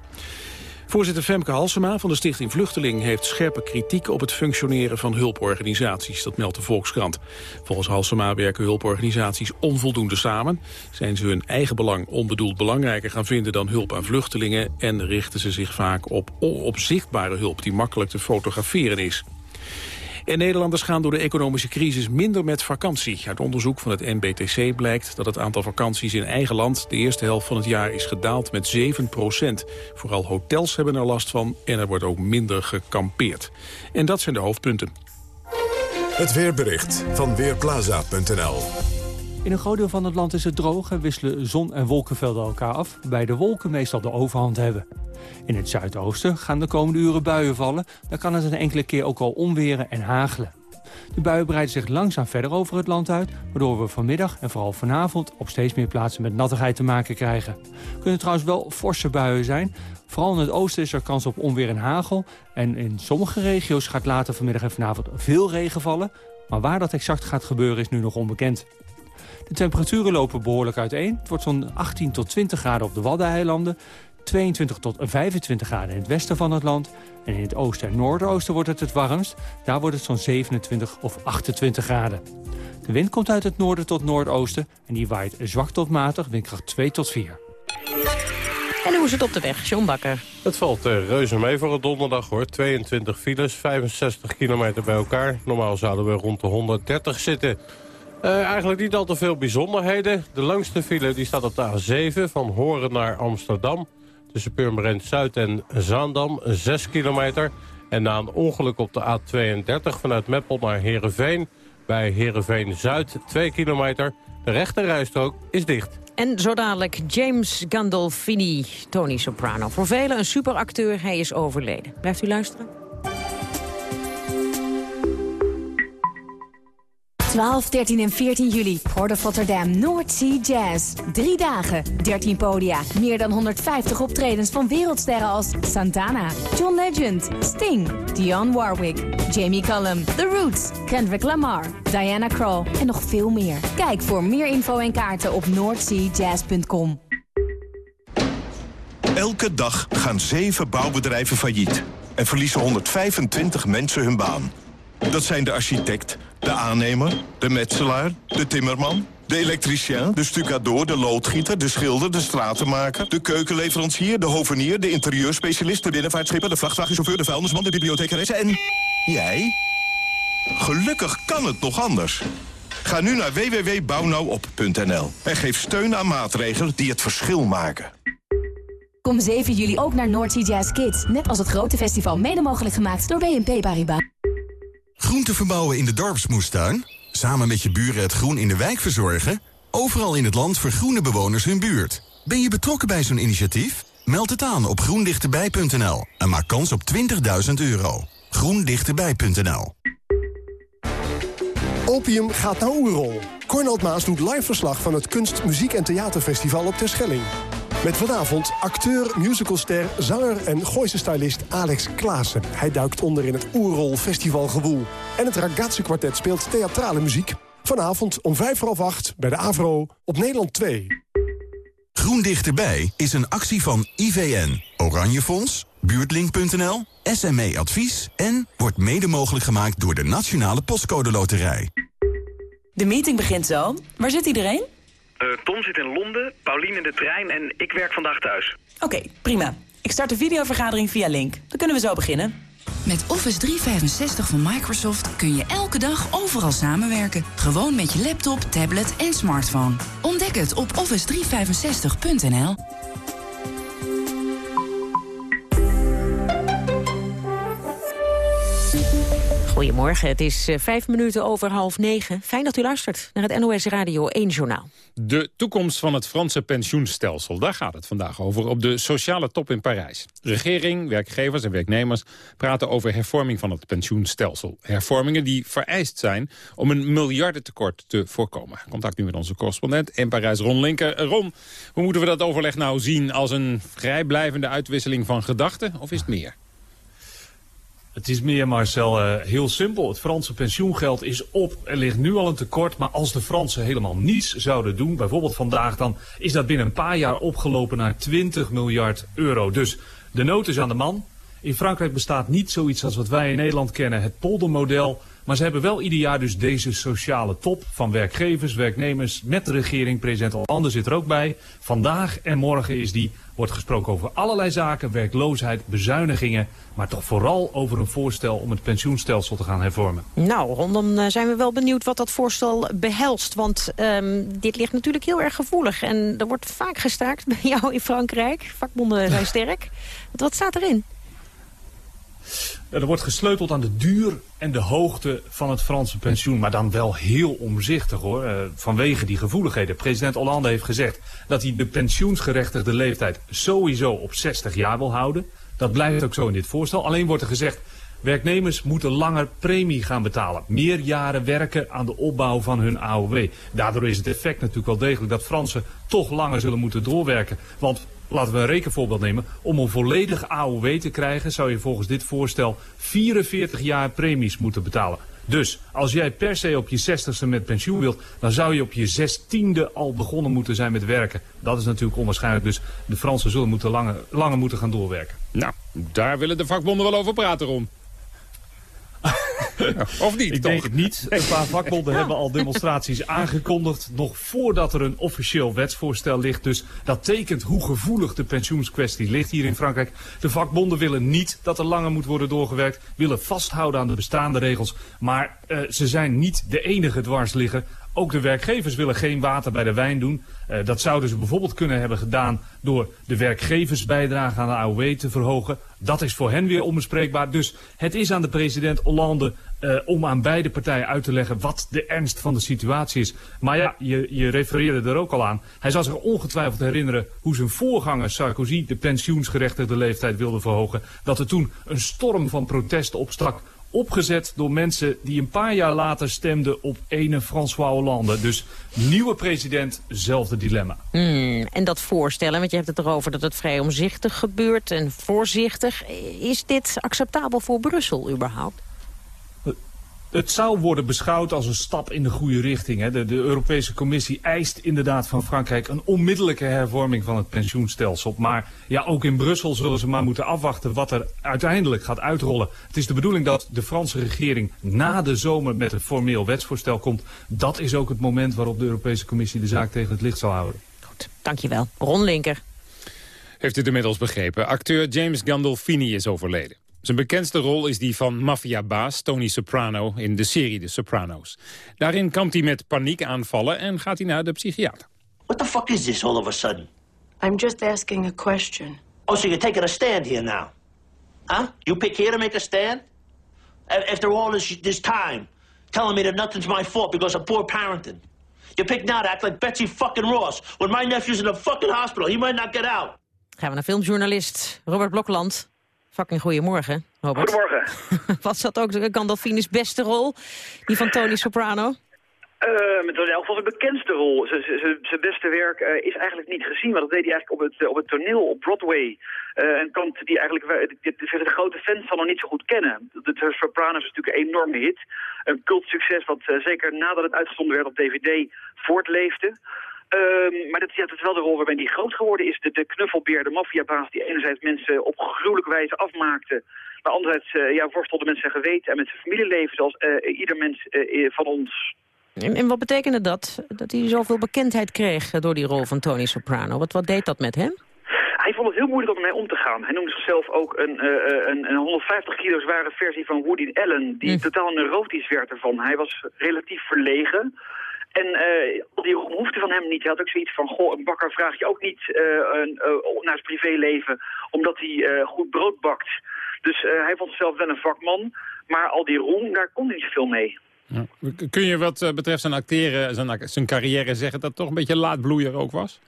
Voorzitter Femke Halsema van de Stichting Vluchteling... heeft scherpe kritiek op het functioneren van hulporganisaties. Dat meldt de Volkskrant. Volgens Halsema werken hulporganisaties onvoldoende samen. Zijn ze hun eigen belang onbedoeld belangrijker gaan vinden... dan hulp aan vluchtelingen... en richten ze zich vaak op onopzichtbare hulp... die makkelijk te fotograferen is. En Nederlanders gaan door de economische crisis minder met vakantie. Uit onderzoek van het NBTC blijkt dat het aantal vakanties in eigen land... de eerste helft van het jaar is gedaald met 7 procent. Vooral hotels hebben er last van en er wordt ook minder gekampeerd. En dat zijn de hoofdpunten. Het weerbericht van Weerplaza.nl In een groot deel van het land is het droog en wisselen zon- en wolkenvelden elkaar af... waarbij de wolken meestal de overhand hebben. In het zuidoosten gaan de komende uren buien vallen. Dan kan het een enkele keer ook al onweren en hagelen. De buien breiden zich langzaam verder over het land uit... waardoor we vanmiddag en vooral vanavond op steeds meer plaatsen met nattigheid te maken krijgen. Kunnen trouwens wel forse buien zijn. Vooral in het oosten is er kans op onweer en hagel. En in sommige regio's gaat later vanmiddag en vanavond veel regen vallen. Maar waar dat exact gaat gebeuren is nu nog onbekend. De temperaturen lopen behoorlijk uiteen. Het wordt zo'n 18 tot 20 graden op de Waddeneilanden... 22 tot 25 graden in het westen van het land. En in het oosten en noordoosten wordt het het warmst. Daar wordt het zo'n 27 of 28 graden. De wind komt uit het noorden tot noordoosten... en die waait zwak tot matig, windkracht 2 tot 4. En hoe is het op de weg, John Bakker? Het valt uh, reuze mee voor het donderdag hoor. 22 files, 65 kilometer bij elkaar. Normaal zouden we rond de 130 zitten. Uh, eigenlijk niet al te veel bijzonderheden. De langste file die staat op de A7 van Horen naar Amsterdam. Tussen Purmerend Zuid en Zaandam, 6 kilometer. En na een ongeluk op de A32 vanuit Meppel naar Heerenveen... bij Heerenveen Zuid, 2 kilometer. De rechterrijstrook is dicht. En zo dadelijk James Gandolfini, Tony Soprano. Voor velen een superacteur, hij is overleden. Blijft u luisteren? 12, 13 en 14 juli. Port of Rotterdam North Sea Jazz. Drie dagen, 13 podia. Meer dan 150 optredens van wereldsterren als Santana, John Legend, Sting, Dionne Warwick, Jamie Cullum, The Roots, Kendrick Lamar, Diana Krall en nog veel meer. Kijk voor meer info en kaarten op northseajazz.com. Elke dag gaan zeven bouwbedrijven failliet en verliezen 125 mensen hun baan. Dat zijn de architect, de aannemer, de metselaar, de timmerman, de elektricien, de stucador, de loodgieter, de schilder, de stratenmaker, de keukenleverancier, de hovenier, de interieurspecialist, de binnenvaartschipper, de vrachtwagenchauffeur, de vuilnisman, de bibliothecaresse en... jij? Gelukkig kan het nog anders. Ga nu naar www.bouwnauwop.nl en geef steun aan maatregelen die het verschil maken. Kom 7 juli ook naar North Jazz Kids. Net als het grote festival mede mogelijk gemaakt door BNP Paribas. Groente verbouwen in de dorpsmoestuin? Samen met je buren het groen in de wijk verzorgen? Overal in het land vergroenen bewoners hun buurt. Ben je betrokken bij zo'n initiatief? Meld het aan op groendichterbij.nl en maak kans op 20.000 euro. groendichterbij.nl Opium gaat naar Oerol. Cornald Maas doet live verslag van het Kunst, Muziek en Theaterfestival op Terschelling. Met vanavond acteur, musicalster, zanger en Gooise stylist Alex Klaassen. Hij duikt onder in het Oerol festivalgewoel. En het Ragazzi kwartet speelt theatrale muziek. Vanavond om vijf voor half acht bij de AVRO op Nederland 2. Groen Dichterbij is een actie van IVN, Oranje Fonds, Buurtlink.nl, SME Advies... en wordt mede mogelijk gemaakt door de Nationale Postcode Loterij. De meeting begint zo. Waar zit iedereen? Uh, Tom zit in Londen, Paulien in de trein en ik werk vandaag thuis. Oké, okay, prima. Ik start de videovergadering via Link. Dan kunnen we zo beginnen. Met Office 365 van Microsoft kun je elke dag overal samenwerken. Gewoon met je laptop, tablet en smartphone. Ontdek het op office365.nl. Goedemorgen, het is eh, vijf minuten over half negen. Fijn dat u luistert naar het NOS Radio 1 Journaal. De toekomst van het Franse pensioenstelsel, daar gaat het vandaag over op de sociale top in Parijs. Regering, werkgevers en werknemers praten over hervorming van het pensioenstelsel. Hervormingen die vereist zijn om een miljardentekort te voorkomen. Contact nu met onze correspondent in Parijs, Ron Linker. Eh, Ron, hoe moeten we dat overleg nou zien? Als een vrijblijvende uitwisseling van gedachten of is het meer? Het is meer, Marcel, eh, heel simpel. Het Franse pensioengeld is op. Er ligt nu al een tekort. Maar als de Fransen helemaal niets zouden doen, bijvoorbeeld vandaag, dan is dat binnen een paar jaar opgelopen naar 20 miljard euro. Dus de nood is aan de man. In Frankrijk bestaat niet zoiets als wat wij in Nederland kennen, het poldermodel. Maar ze hebben wel ieder jaar dus deze sociale top van werkgevers, werknemers met de regering. President Hollande zit er ook bij. Vandaag en morgen is die. Wordt gesproken over allerlei zaken, werkloosheid, bezuinigingen. Maar toch vooral over een voorstel om het pensioenstelsel te gaan hervormen. Nou, Ron, dan eh, zijn we wel benieuwd wat dat voorstel behelst. Want ehm, dit ligt natuurlijk heel erg gevoelig. En er wordt vaak gestaakt bij jou in Frankrijk. Vakbonden zijn sterk. Wat staat erin? Er wordt gesleuteld aan de duur en de hoogte van het Franse pensioen. Maar dan wel heel omzichtig hoor, eh, vanwege die gevoeligheden. President Hollande heeft gezegd dat hij de pensioensgerechtigde leeftijd sowieso op 60 jaar wil houden. Dat blijft ook zo in dit voorstel. Alleen wordt er gezegd, werknemers moeten langer premie gaan betalen. Meer jaren werken aan de opbouw van hun AOW. Daardoor is het effect natuurlijk wel degelijk dat Fransen toch langer zullen moeten doorwerken. Want Laten we een rekenvoorbeeld nemen. Om een volledig AOW te krijgen zou je volgens dit voorstel 44 jaar premies moeten betalen. Dus als jij per se op je 60ste met pensioen wilt, dan zou je op je 16e al begonnen moeten zijn met werken. Dat is natuurlijk onwaarschijnlijk. Dus de Fransen zullen moeten langer, langer moeten gaan doorwerken. Nou, daar willen de vakbonden wel over praten, Ron. of niet, Ik toch? denk het niet. Een paar vakbonden hebben al demonstraties aangekondigd... nog voordat er een officieel wetsvoorstel ligt. Dus dat tekent hoe gevoelig de pensioenskwestie ligt hier in Frankrijk. De vakbonden willen niet dat er langer moet worden doorgewerkt. Willen vasthouden aan de bestaande regels. Maar eh, ze zijn niet de enige dwarsligger. Ook de werkgevers willen geen water bij de wijn doen. Eh, dat zouden ze bijvoorbeeld kunnen hebben gedaan door de werkgeversbijdrage aan de AOW te verhogen. Dat is voor hen weer onbespreekbaar. Dus het is aan de president Hollande eh, om aan beide partijen uit te leggen wat de ernst van de situatie is. Maar ja, je, je refereerde er ook al aan. Hij zal zich ongetwijfeld herinneren hoe zijn voorganger Sarkozy de pensioensgerechtigde leeftijd wilde verhogen. Dat er toen een storm van protesten opstak opgezet door mensen die een paar jaar later stemden op ene François Hollande. Dus nieuwe president, zelfde dilemma. Hmm, en dat voorstellen, want je hebt het erover dat het vrij omzichtig gebeurt en voorzichtig. Is dit acceptabel voor Brussel überhaupt? Het zou worden beschouwd als een stap in de goede richting. Hè. De, de Europese Commissie eist inderdaad van Frankrijk een onmiddellijke hervorming van het pensioenstelsel. Maar ja, ook in Brussel zullen ze maar moeten afwachten wat er uiteindelijk gaat uitrollen. Het is de bedoeling dat de Franse regering na de zomer met een formeel wetsvoorstel komt. Dat is ook het moment waarop de Europese Commissie de zaak tegen het licht zal houden. Dankjewel. Ron Linker. Heeft u het inmiddels begrepen? Acteur James Gandolfini is overleden. Zijn bekendste rol is die van maffiabaas Tony Soprano in de serie The Sopranos. Daarin kampt hij met paniekaanvallen en gaat hij naar de psychiater. What the fuck is this all of a sudden? I'm just asking a question. Oh, so you're taking a stand here now? Huh? You pick here to make a stand? A- After all this, this time, telling me that nothing's my fault because of poor parenting. You pick now to act like Betsy fucking Ross. When my nephew's in the fucking hospital, he might not get out. Gaan we naar filmjournalist Robert Blokland. Fucking goedemorgen, Robert. Goedemorgen. Was dat ook Gandolfini's beste rol? Die van Tony Soprano? Eh, met in elk geval zijn bekendste rol. Zijn beste werk eh, is eigenlijk niet gezien, maar dat deed hij eigenlijk op het, op het toneel op Broadway. Eh, een kant die eigenlijk de, de, grote fans van nog niet zo goed kennen. De, de Sopranos is natuurlijk een enorme hit. Een cultsucces wat zeker nadat het uitgezonden werd op DVD voortleefde. Ehm, maar dat, ja, dat is wel de rol waarbij hij groot geworden is. De, de knuffelbeer, de maffiabaas die enerzijds mensen op gruwelijke wijze afmaakte. Maar anderzijds eh, ja, worstelde met zijn geweten en met zijn familieleven zoals eh, ieder mens eh, van ons. En, en wat betekende dat? Dat hij zoveel bekendheid kreeg door die rol van Tony Soprano. Wat, wat deed dat met hem? Hij vond het heel moeilijk om ermee om te gaan. Hij noemde zichzelf ook een, een, een 150 kilo zware versie van Woody Allen... die totaal neurotisch werd ervan. Hij was relatief verlegen. En eh, al die behoefte van hem niet. Hij had ook zoiets van, goh, een bakker vraag je ook niet eh, een, eh, naar zijn privéleven... omdat hij eh, goed brood bakt. Dus eh, hij vond zichzelf wel een vakman. Maar al die roem, daar kon hij niet zoveel mee. Ja. Kun je wat eh, betreft zijn acteren, zijn, zijn carrière zeggen... dat het toch een beetje laatbloeier ook was?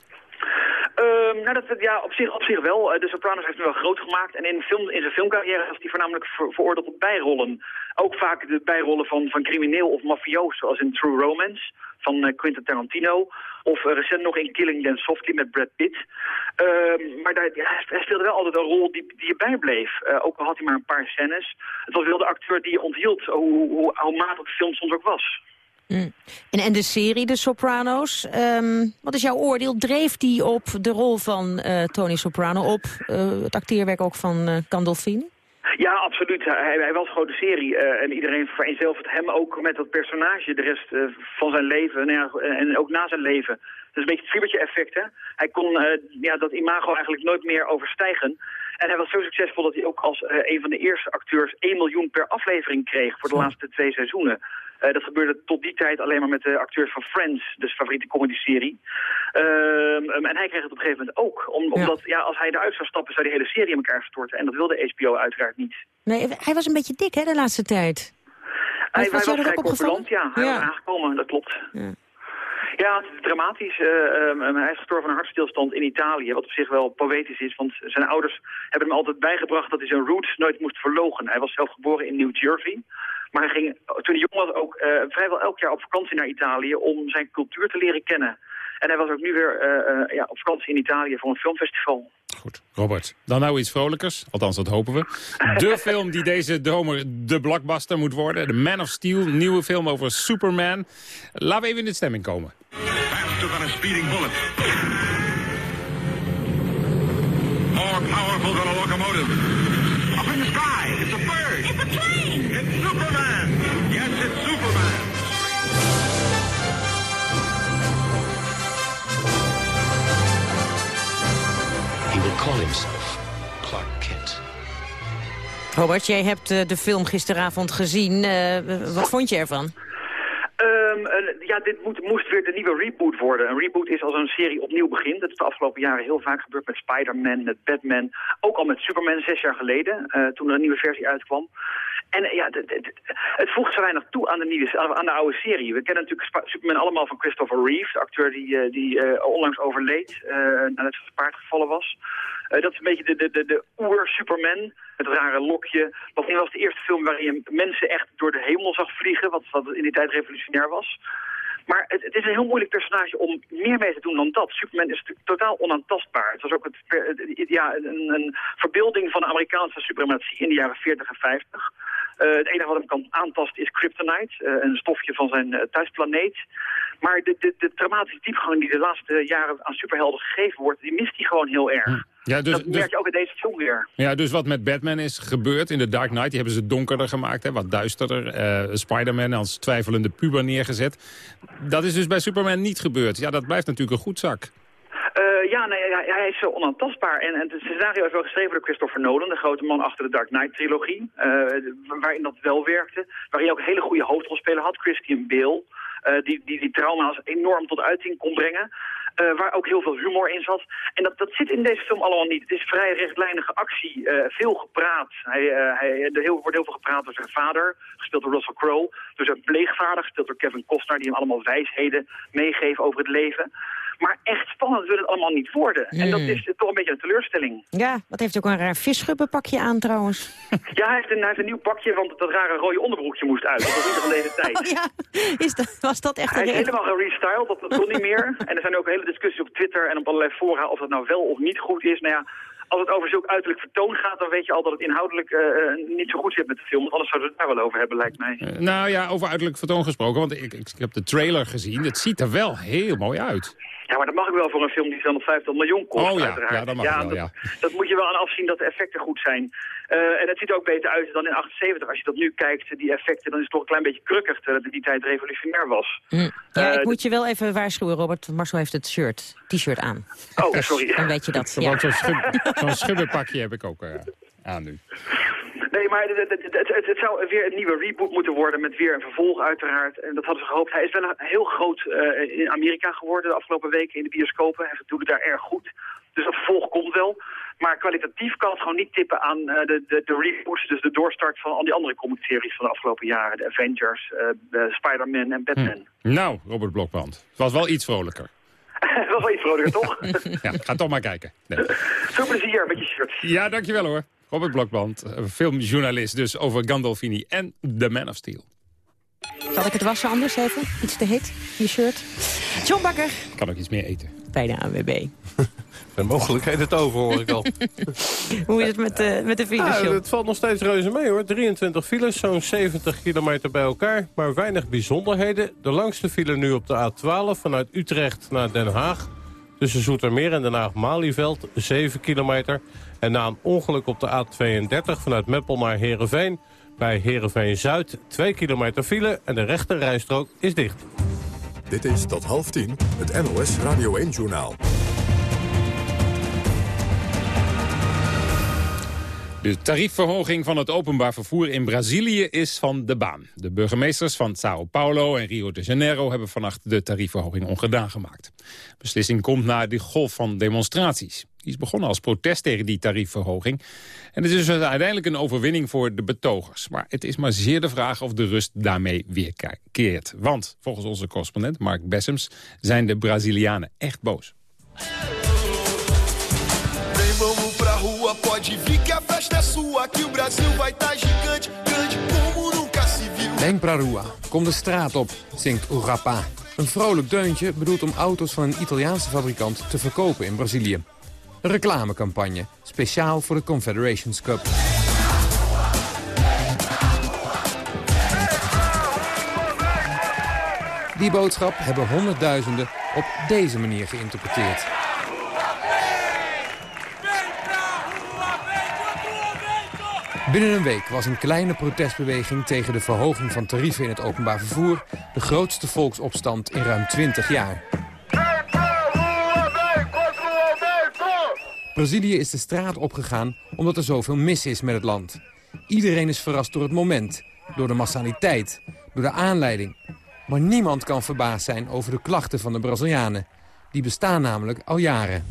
Um, nou, ja, op zich, op zich wel. Uh, de Sopranos heeft hem wel groot gemaakt. En in, film, in zijn filmcarrière was hij voornamelijk ver, veroordeeld op bijrollen. Ook vaak de bijrollen van, van crimineel of mafioos, zoals in True Romance van uh, Quentin Tarantino. Of uh, recent nog in Killing Them Softly met Brad Pitt. Uh, maar daar, ja, hij speelde wel altijd een rol die, die je bijbleef. Uh, ook al had hij maar een paar scènes. Het was wel de acteur die je onthield, hoe, hoe, hoe matig de film soms ook was. Mm. En, en de serie, De Sopranos, um, wat is jouw oordeel? Dreef die op de rol van uh, Tony Soprano op uh, het acteerwerk ook van uh, Gandolfini? Ja, absoluut. Hij, hij was gewoon de serie uh, en iedereen vereenzelvigt hem ook met dat personage de rest uh, van zijn leven nou ja, en ook na zijn leven. Dat is een beetje het fiebertje effect, hè. Hij kon uh, ja, dat imago eigenlijk nooit meer overstijgen. En hij was zo succesvol dat hij ook als een van de eerste acteurs 1 miljoen per aflevering kreeg voor de laatste twee seizoenen. Uh, dat gebeurde tot die tijd alleen maar met de acteurs van Friends, dus favoriete comedy-serie. Uh, um, en hij kreeg het op een gegeven moment ook. Om, omdat ja, als hij eruit zou stappen, zou die hele serie in elkaar storten. En dat wilde HBO uiteraard niet. Nee, hij was een beetje dik hè, de laatste tijd. Hij, hij was vrij corpulent, ja. Hij ja. was aangekomen, dat klopt. Ja. Ja, het is dramatisch. Uh, um, hij is gestorven van een hartstilstand in Italië, wat op zich wel poëtisch is. Want zijn ouders hebben hem altijd bijgebracht dat hij zijn roots nooit moest verlogen. Hij was zelf geboren in New Jersey. Maar hij ging toen hij jong was ook uh, vrijwel elk jaar op vakantie naar Italië om zijn cultuur te leren kennen. En hij was ook nu weer uh, uh, ja, op vakantie in Italië voor een filmfestival. Goed, Robert. Dan nou iets vrolijkers. Althans, dat hopen we. De film die deze dromer de blockbuster moet worden. The Man of Steel, nieuwe film over Superman. Laten we even in de stemming komen. Faster than a speeding bullet. Himself Clark Kent. Robert, jij hebt uh, de film gisteravond gezien. Uh, wat vond je ervan? Um, uh, ja, dit moet, moest weer de nieuwe reboot worden. Een reboot is als een serie opnieuw begint. Dat is de afgelopen jaren heel vaak gebeurd met Spider-Man, met Batman. Ook al met Superman zes jaar geleden, uh, toen er een nieuwe versie uitkwam. En uh, ja, het voegt zo weinig toe aan de, nieuwe, aan de oude serie. We kennen natuurlijk Superman allemaal van Christopher Reeve, de acteur die, die onlangs overleed nadat het paard gevallen was. Uh, dat is een beetje de, de, de, de oer-Superman, het rare lokje. Bovendien was de eerste film waarin je mensen echt door de hemel zag vliegen, wat, wat in die tijd revolutionair was. Maar het, het, is een heel moeilijk personage om meer mee te doen dan dat. Superman is totaal onaantastbaar. Het was ook het, ja, een, een verbeelding van de Amerikaanse suprematie in de jaren 40 en 50. Uh, het enige wat hem kan aantasten is kryptonite, uh, een stofje van zijn thuisplaneet. Maar de, de, de traumatische diepgang die de laatste jaren aan superhelden gegeven wordt, die mist hij gewoon heel erg. Ja, dus, dat merk je dus, ook in deze film weer. Ja, dus wat met Batman is gebeurd in The Dark Knight, die hebben ze donkerder gemaakt, hè, wat duisterder. Spider-Man als twijfelende puber neergezet. Dat is dus bij Superman niet gebeurd. Ja, dat blijft natuurlijk een goed zak. Uh, ja, nee, hij, hij is zo onaantastbaar. En, en het scenario is wel geschreven door Christopher Nolan, de grote man achter de Dark Knight-trilogie. Uh, waarin dat wel werkte. Waarin hij ook een hele goede hoofdrolspeler had, Christian Bale. Uh, die, die die trauma's enorm tot uiting kon brengen. Uh, waar ook heel veel humor in zat. En dat, dat zit in deze film allemaal niet. Het is vrij rechtlijnige actie, uh, veel gepraat. Hij, hij, er heel, wordt heel veel gepraat door zijn vader, gespeeld door Russell Crowe. Door zijn pleegvader, gespeeld door Kevin Costner, die hem allemaal wijsheden meegeven over het leven. Maar echt spannend wil het allemaal niet worden. Mm. En dat is toch een beetje een teleurstelling. Ja, wat heeft ook een raar visschubbenpakje aan trouwens. ja, hij heeft, een, hij heeft een nieuw pakje, want dat rare rode onderbroekje moest uit. Dat was niet van deze tijd. Oh, ja. is dat, was dat echt Hij is helemaal gerestyled, dat, dat kon niet meer. En er zijn ook hele discussies op Twitter en op allerlei fora of dat nou wel of niet goed is. Nou ja, als het over zulk uiterlijk vertoon gaat, dan weet je al dat het inhoudelijk uh, niet zo goed zit met de film. Anders zouden we het daar wel over hebben, lijkt mij. Uh, nou ja, over uiterlijk vertoon gesproken, want ik, ik, ik, heb de trailer gezien. Het ziet er wel heel mooi uit. Ja, maar dat mag ik wel voor een film die 250 miljoen kost, oh, ja. uiteraard. Ja, dat mag ja, wel, ja. Dat, moet je wel aan afzien dat de effecten goed zijn. Uh, en het ziet er ook beter uit dan in 78. Als je dat nu kijkt, die effecten, dan is het toch een klein beetje krukkig, terwijl het in die tijd revolutionair was. Mm. Ja, uh, ik moet je wel even waarschuwen, Robert. Marcel heeft het shirt, t-shirt aan. Oh, sorry. Dan weet je dat, ja. Zo'n schub, zo schubberpakje heb ik ook uh, aan nu. Nee, maar het, het, het, zou weer een nieuwe reboot moeten worden met weer een vervolg uiteraard. En dat hadden ze gehoopt. Hij is wel heel groot uh, in Amerika geworden de afgelopen weken in de bioscopen. Hij doet het daar erg goed. Dus dat vervolg komt wel. Maar kwalitatief kan het gewoon niet tippen aan uh, de, de, de reboots, dus de doorstart van al die andere comicseries van de afgelopen jaren. De Avengers, uh, Spider-Man en Batman. Hm. Nou, Robert Blokbrand. Het was wel iets vrolijker. Het was wel iets vrolijker, toch? ja, ga toch maar kijken. Nee. Veel plezier met je shirt. Ja, dankjewel hoor. Robert Blokbrand, filmjournalist dus over Gandolfini en The Man of Steel. Zal ik het wassen anders even? Iets te hit, je shirt. John Bakker. Kan ook iets meer eten. Bij de ANWB. De mogelijkheid het over, hoor ik al. Hoe is het met de, met de files, nou, Het valt nog steeds reuze mee, hoor. 23 files, zo'n 70 kilometer bij elkaar. Maar weinig bijzonderheden. De langste file nu op de A12 vanuit Utrecht naar Den Haag. Tussen Zoetermeer en Den Haag-Malieveld, 7 kilometer. En na een ongeluk op de A32 vanuit Meppel naar Heerenveen... bij Heerenveen-Zuid, 2 kilometer file en de rechte rijstrook is dicht. Dit is tot half tien het NOS Radio 1-journaal. De tariefverhoging van het openbaar vervoer in Brazilië is van de baan. De burgemeesters van Sao Paulo en Rio de Janeiro hebben vannacht de tariefverhoging ongedaan gemaakt. Beslissing komt na de golf van demonstraties. Die is begonnen als protest tegen die tariefverhoging. En het is dus uiteindelijk een overwinning voor de betogers. Maar het is maar zeer de vraag of de rust daarmee weer keert. Want, volgens onze correspondent Mark Bessems, zijn de Brazilianen echt boos. Pode vir que a festa é sua, que o vai estar gigante, grande como nunca se viu. Denk pra rua, kom de straat op, zingt Urapa. Een vrolijk deuntje bedoeld om auto's van een Italiaanse fabrikant te verkopen in Brazilië. Een reclamecampagne, speciaal voor de Confederations Cup. Die boodschap hebben honderdduizenden op deze manier geïnterpreteerd. Binnen een week was een kleine protestbeweging tegen de verhoging van tarieven in het openbaar vervoer de grootste volksopstand in ruim 20 jaar. Brazilië is de straat opgegaan omdat er zoveel mis is met het land. Iedereen is verrast door het moment, door de massaliteit, door de aanleiding. Maar niemand kan verbaasd zijn over de klachten van de Brazilianen. Die bestaan namelijk al jaren.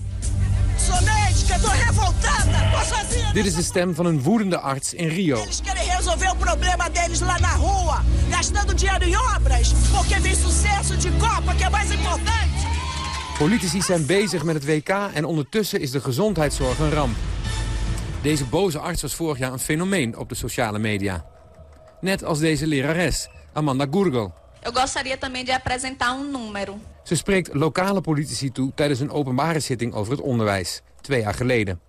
Dit is de stem van een woedende arts in Rio. Eles querem resolver o problema deles lá na rua, gastando dinheiro em obras, porque vem sucesso de Copa, que é mais importante. Politici zijn bezig met het WK en ondertussen is de gezondheidszorg een ramp. Deze boze arts was vorig jaar een fenomeen op de sociale media. Net als deze lerares, Amanda Gurgo. Eu gostaria também de apresentar um número. Ze spreekt lokale politici toe tijdens een openbare zitting over het onderwijs, twee jaar geleden.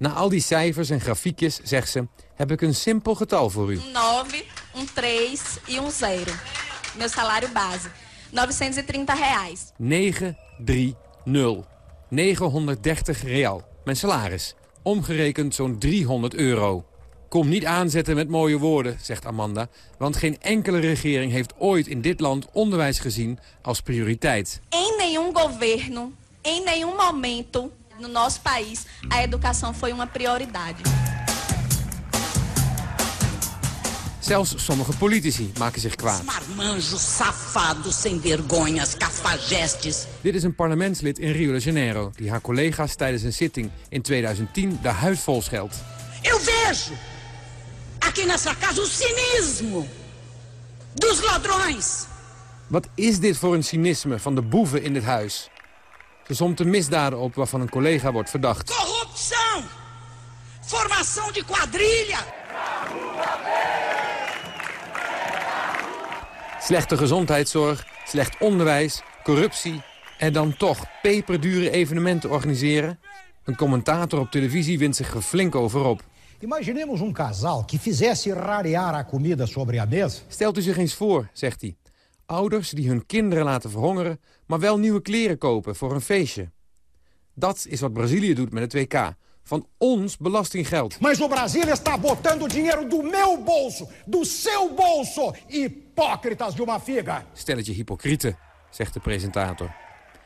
Na al die cijfers en grafiekjes, zegt ze, heb ik een simpel getal voor u. Um 9, um 3 e um 0. Meu salário base. 930 reais. 930. 930 real. Mijn salaris. Omgerekend zo'n 300 euro. Kom niet aanzetten met mooie woorden, zegt Amanda. Want geen enkele regering heeft ooit in dit land onderwijs gezien als prioriteit. Em nenhum governo, em nenhum momento no nosso país, a educação foi uma prioridade. Zelfs sommige politici maken zich kwaad. Marmanjos, safados, sem vergonhas, cafajestes. Dit is een parlementslid in Rio de Janeiro... die haar collega's tijdens een zitting in 2010 de huid vol scheldt. Eu vejo aqui nessa casa o cinismo dos ladrões. Wat is dit voor een cynisme van de boeven in dit huis? De misdaden op waarvan een collega wordt verdacht. Corrupção! Formação de quadrilha! Slechte gezondheidszorg, slecht onderwijs, corruptie... en dan toch peperdure evenementen organiseren? Een commentator op televisie wint zich er flink over op. Imaginemos um casal que fizesse rarear a comida sobre a mesa. Stelt u zich eens voor, zegt hij. Ouders die hun kinderen laten verhongeren, maar wel nieuwe kleren kopen voor een feestje. Dat is wat Brazilië doet met het WK. Van ons belastinggeld. Mas o Brasil está botando dinheiro do meu bolso, do seu bolso. Hipócritas de uma figa. Stelletje hypocrieten, zegt de presentator.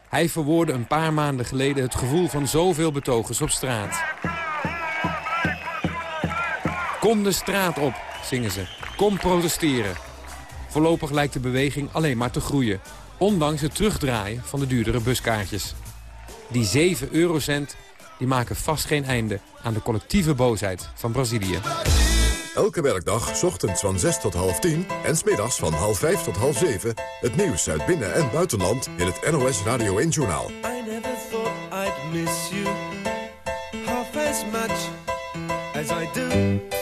Hij verwoordde een paar maanden geleden het gevoel van zoveel betogers op straat. Kom de straat op, zingen ze. Kom protesteren. Voorlopig lijkt de beweging alleen maar te groeien. Ondanks het terugdraaien van de duurdere buskaartjes. Die 7 eurocent die maken vast geen einde aan de collectieve boosheid van Brazilië. Elke werkdag, 's ochtends van 6 tot half 10 en smiddags van half 5 tot half 7... het nieuws uit binnen- en buitenland in het NOS Radio 1-journaal. I never thought I'd miss you half as much as I do.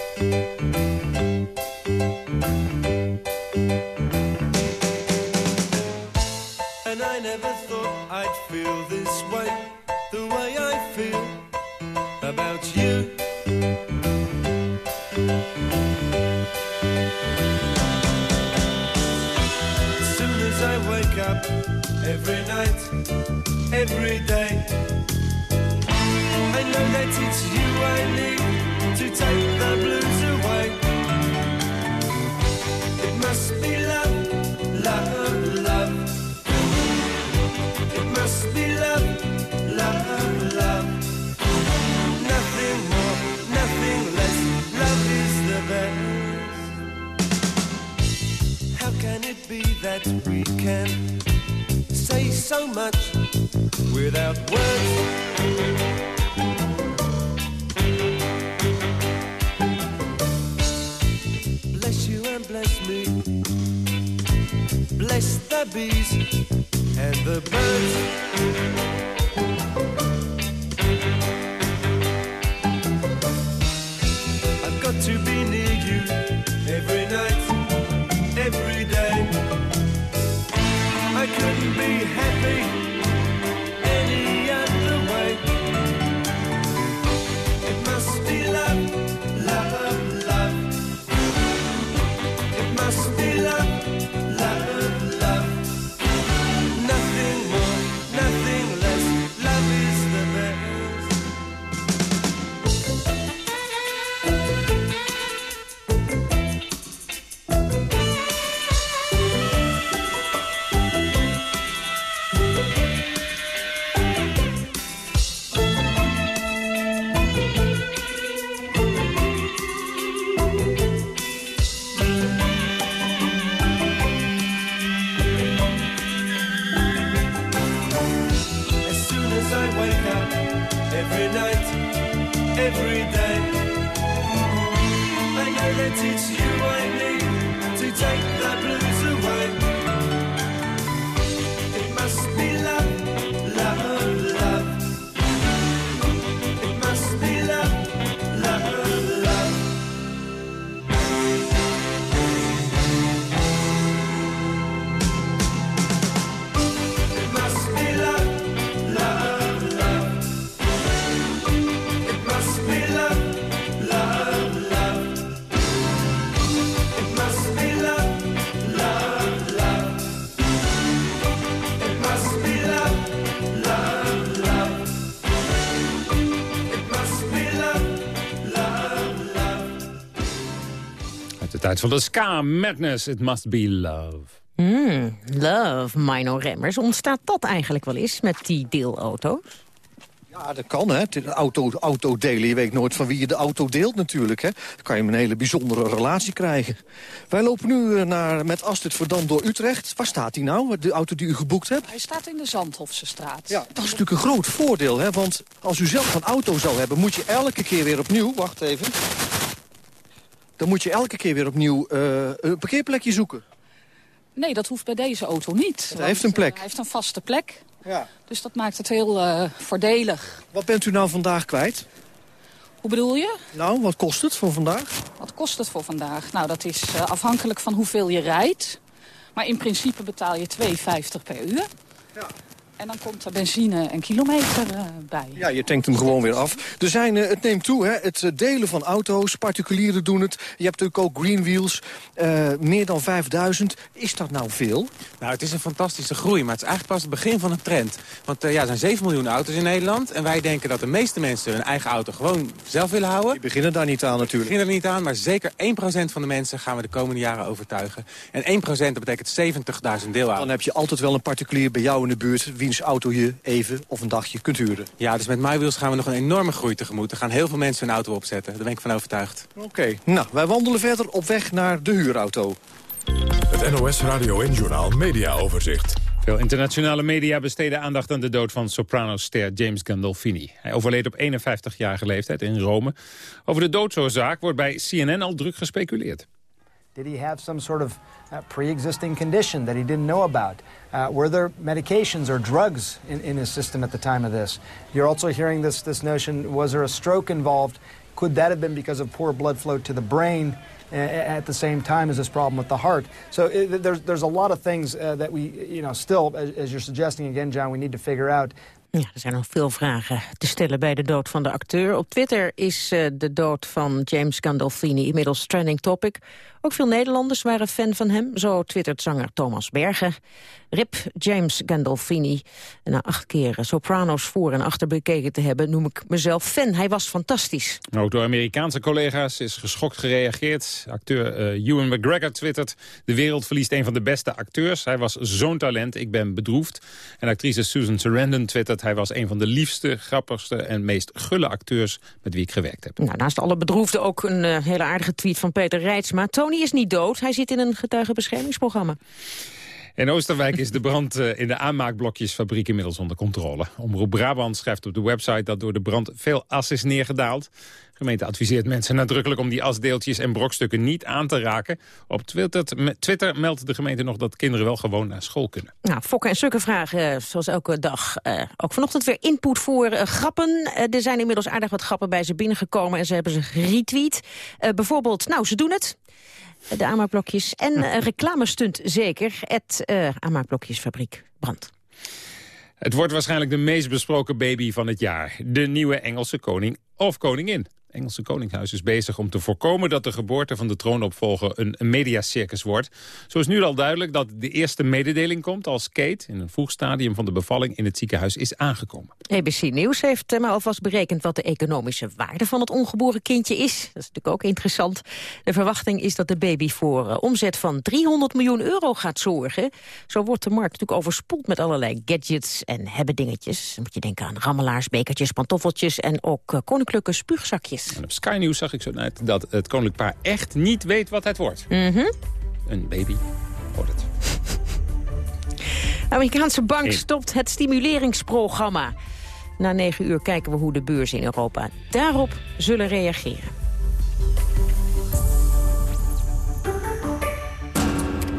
Take the blues away. It must be love, love, love. It must be love, love, love. Nothing more, nothing less. Love is the best. How can it be that we can say so much without words? Bless the bees and the birds. Tijd van de Ska Madness, It Must Be Love. Hmm, love, Mino Remmers. Ontstaat dat eigenlijk wel eens met die deelauto's? Ja, dat kan, hè. Auto, auto delen. Je weet nooit van wie je de auto deelt natuurlijk, hè. Dan kan je een hele bijzondere relatie krijgen. Wij lopen nu eh, naar, met Astrid Verdam door Utrecht. Waar staat hij nou, de auto die u geboekt hebt? Hij staat in de Zandhofse straat. Ja, dat is natuurlijk een groot voordeel, hè. Want als u zelf een auto zou hebben, moet je elke keer weer opnieuw... Wacht even. Dan moet je elke keer weer opnieuw eh, een parkeerplekje zoeken. Nee, dat hoeft bij deze auto niet. Het heeft een plek. eh, hij heeft een vaste plek. Ja. Dus dat maakt het heel eh, voordelig. Wat bent u nou vandaag kwijt? Hoe bedoel je? Nou, wat kost het voor vandaag? Wat kost het voor vandaag? Nou, dat is afhankelijk van hoeveel je rijdt. Maar in principe betaal je 2,50 per uur. Ja. En dan komt er benzine en kilometer eh, bij. Ja, je tankt hem gewoon weer af. Er zijn, het neemt toe, hè, het eh, delen van auto's. Particulieren doen het. Je hebt natuurlijk ook Greenwheels. eh meer dan 5000. Is dat nou veel? Nou, het is een fantastische groei, maar het is eigenlijk pas het begin van een trend. Want eh, ja, er zijn 7 miljoen auto's in Nederland. En wij denken dat de meeste mensen hun eigen auto gewoon zelf willen houden. Die beginnen daar niet aan natuurlijk. beginnen er niet aan, maar zeker 1% van de mensen gaan we de komende jaren overtuigen. En 1% dat betekent 70.000 deelauto's. Dan heb je altijd wel een particulier bij jou in de buurt... wie auto je even of een dagje kunt huren. Ja, dus met MyWheels gaan we nog een enorme groei tegemoet. Er gaan heel veel mensen hun auto opzetten. Daar ben ik van overtuigd. Oké, nou, wij wandelen verder op weg naar de huurauto. Het NOS Radio en Journaal Media Overzicht. Veel internationale media besteden aandacht aan de dood van soprano-ster James Gandolfini. Hij overleed op 51-jarige leeftijd in Rome. Over de doodsoorzaak wordt bij CNN al druk gespeculeerd. Did he have some sort of uh, pre-existing condition that he didn't know about? Uh, were there medications or drugs in, in his system at the time of this? You're also hearing this, this notion, was there a stroke involved? Could that have been because of poor blood flow to the brain uh, at the same time as this problem with the heart? So it, there's, there's a lot of things uh, that we, you know, still, as, as you're suggesting again, John, we need to figure out. Ja, er zijn nog veel vragen te stellen bij de dood van de acteur. Op Twitter is uh, de dood van James Gandolfini inmiddels trending topic. Ook veel Nederlanders waren fan van hem. Zo twittert zanger Thomas Bergen. Rip James Gandolfini. En na acht keer sopranos voor en achter bekeken te hebben... noem ik mezelf fan. Hij was fantastisch. Ook door Amerikaanse collega's is geschokt gereageerd. Acteur uh, Ewan McGregor twittert... de wereld verliest een van de beste acteurs. Hij was zo'n talent, ik ben bedroefd. En actrice Susan Sarandon twittert... hij was een van de liefste, grappigste en meest gulle acteurs... met wie ik gewerkt heb. Nou, naast alle bedroefden ook een uh, hele aardige tweet van Peter. Tony is niet dood, hij zit in een getuigenbeschermingsprogramma. In Oosterwijk is de brand eh, in de aanmaakblokjesfabriek inmiddels onder controle. Omroep Brabant schrijft op de website dat door de brand veel as is neergedaald. De gemeente adviseert mensen nadrukkelijk om die asdeeltjes en brokstukken niet aan te raken. Op Twitter, Twitter meldt de gemeente nog dat kinderen wel gewoon naar school kunnen. Nou, Fokken en Sukken vragen, zoals elke dag, uh, ook vanochtend weer input voor uh, grappen. Uh, er zijn inmiddels aardig wat grappen bij ze binnengekomen en ze hebben ze geretweet. bijvoorbeeld, nou, ze doen het de aanmaakblokjes. En uh, reclamestunt zeker, het uh, aanmaakblokjesfabriek brand. Het wordt waarschijnlijk de meest besproken baby van het jaar. De nieuwe Engelse koning of koningin. Engelse Koningshuis is bezig om te voorkomen dat de geboorte van de troonopvolger een mediacircus wordt. Zo is nu al duidelijk dat de eerste mededeling komt als Kate in een vroeg stadium van de bevalling in het ziekenhuis is aangekomen. ABC Nieuws heeft maar alvast berekend wat de economische waarde van het ongeboren kindje is. Dat is natuurlijk ook interessant. De verwachting is dat de baby voor uh, omzet van 300 miljoen euro gaat zorgen. Zo wordt de markt natuurlijk overspoeld met allerlei gadgets en hebben dingetjes. Dan moet je denken aan rammelaars, bekertjes, pantoffeltjes en ook uh, koninklijke spuugzakjes. En op Sky News zag ik zo net dat het koninklijk paar echt niet weet wat het wordt. Mm -hmm. Een baby wordt het. De Amerikaanse bank stopt het stimuleringsprogramma. Na negen uur kijken we hoe de beurzen in Europa daarop zullen reageren.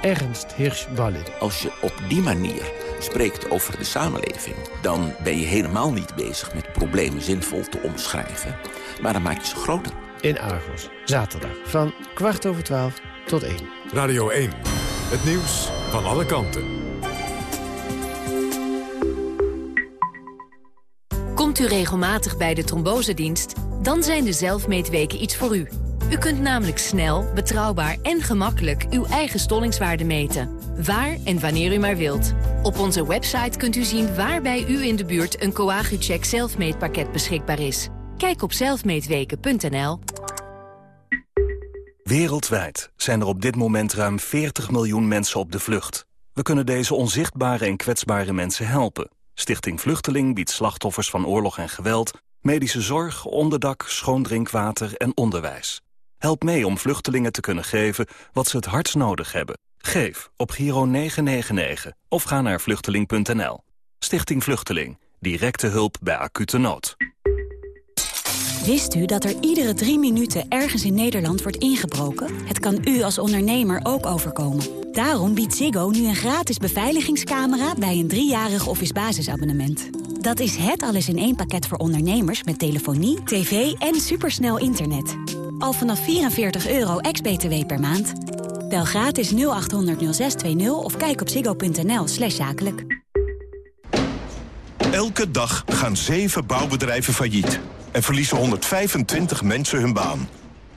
Ernst Hirschballin. Als je op die manier spreekt over de samenleving... dan ben je helemaal niet bezig met problemen zinvol te omschrijven. Maar dan maak je ze groter. In Argos, zaterdag, van kwart over twaalf tot één. Radio 1, het nieuws van alle kanten. Komt u regelmatig bij de trombosedienst? Dan zijn de zelfmeetweken iets voor u. U kunt namelijk snel, betrouwbaar en gemakkelijk uw eigen stollingswaarde meten. Waar en wanneer u maar wilt. Op onze website kunt u zien waar bij u in de buurt een Coagucheck zelfmeetpakket beschikbaar is. Kijk op zelfmeetweken.nl. Wereldwijd zijn er op dit moment ruim 40 miljoen mensen op de vlucht. We kunnen deze onzichtbare en kwetsbare mensen helpen. Stichting Vluchteling biedt slachtoffers van oorlog en geweld... medische zorg, onderdak, schoon drinkwater en onderwijs. Help mee om vluchtelingen te kunnen geven wat ze het hardst nodig hebben. Geef op Giro 999 of ga naar vluchteling.nl. Stichting Vluchteling. Directe hulp bij acute nood. Wist u dat er iedere drie minuten ergens in Nederland wordt ingebroken? Het kan u als ondernemer ook overkomen. Daarom biedt Ziggo nu een gratis beveiligingscamera bij een driejarig office basisabonnement. Dat is het alles in één pakket voor ondernemers met telefonie, tv en supersnel internet. Al vanaf 44 euro ex-BTW per maand. Bel gratis 0800 0620 of kijk op ziggo.nl slash zakelijk. Elke dag gaan zeven bouwbedrijven failliet. en verliezen 125 mensen hun baan.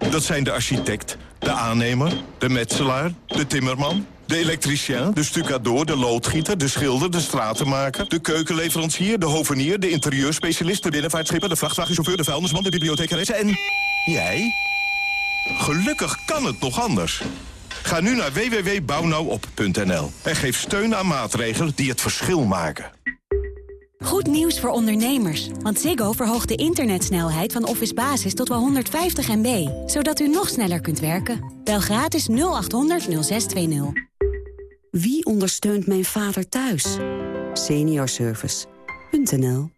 Dat zijn de architect, de aannemer, de metselaar, de timmerman... de elektricien, de stucador, de loodgieter, de schilder, de stratenmaker... de keukenleverancier, de hovenier, de interieurspecialist... de binnenvaartschipper, de vrachtwagenchauffeur, de vuilnisman, de bibliothecaresse en... jij? Gelukkig kan het nog anders. Ga nu naar www.bouwnauwop.nl en geef steun aan maatregelen die het verschil maken. Goed nieuws voor ondernemers, want Ziggo verhoogt de internetsnelheid van Office Basis tot wel 150 MB, zodat u nog sneller kunt werken. Bel gratis 0800 0620. Wie ondersteunt mijn vader thuis? Seniorservice.nl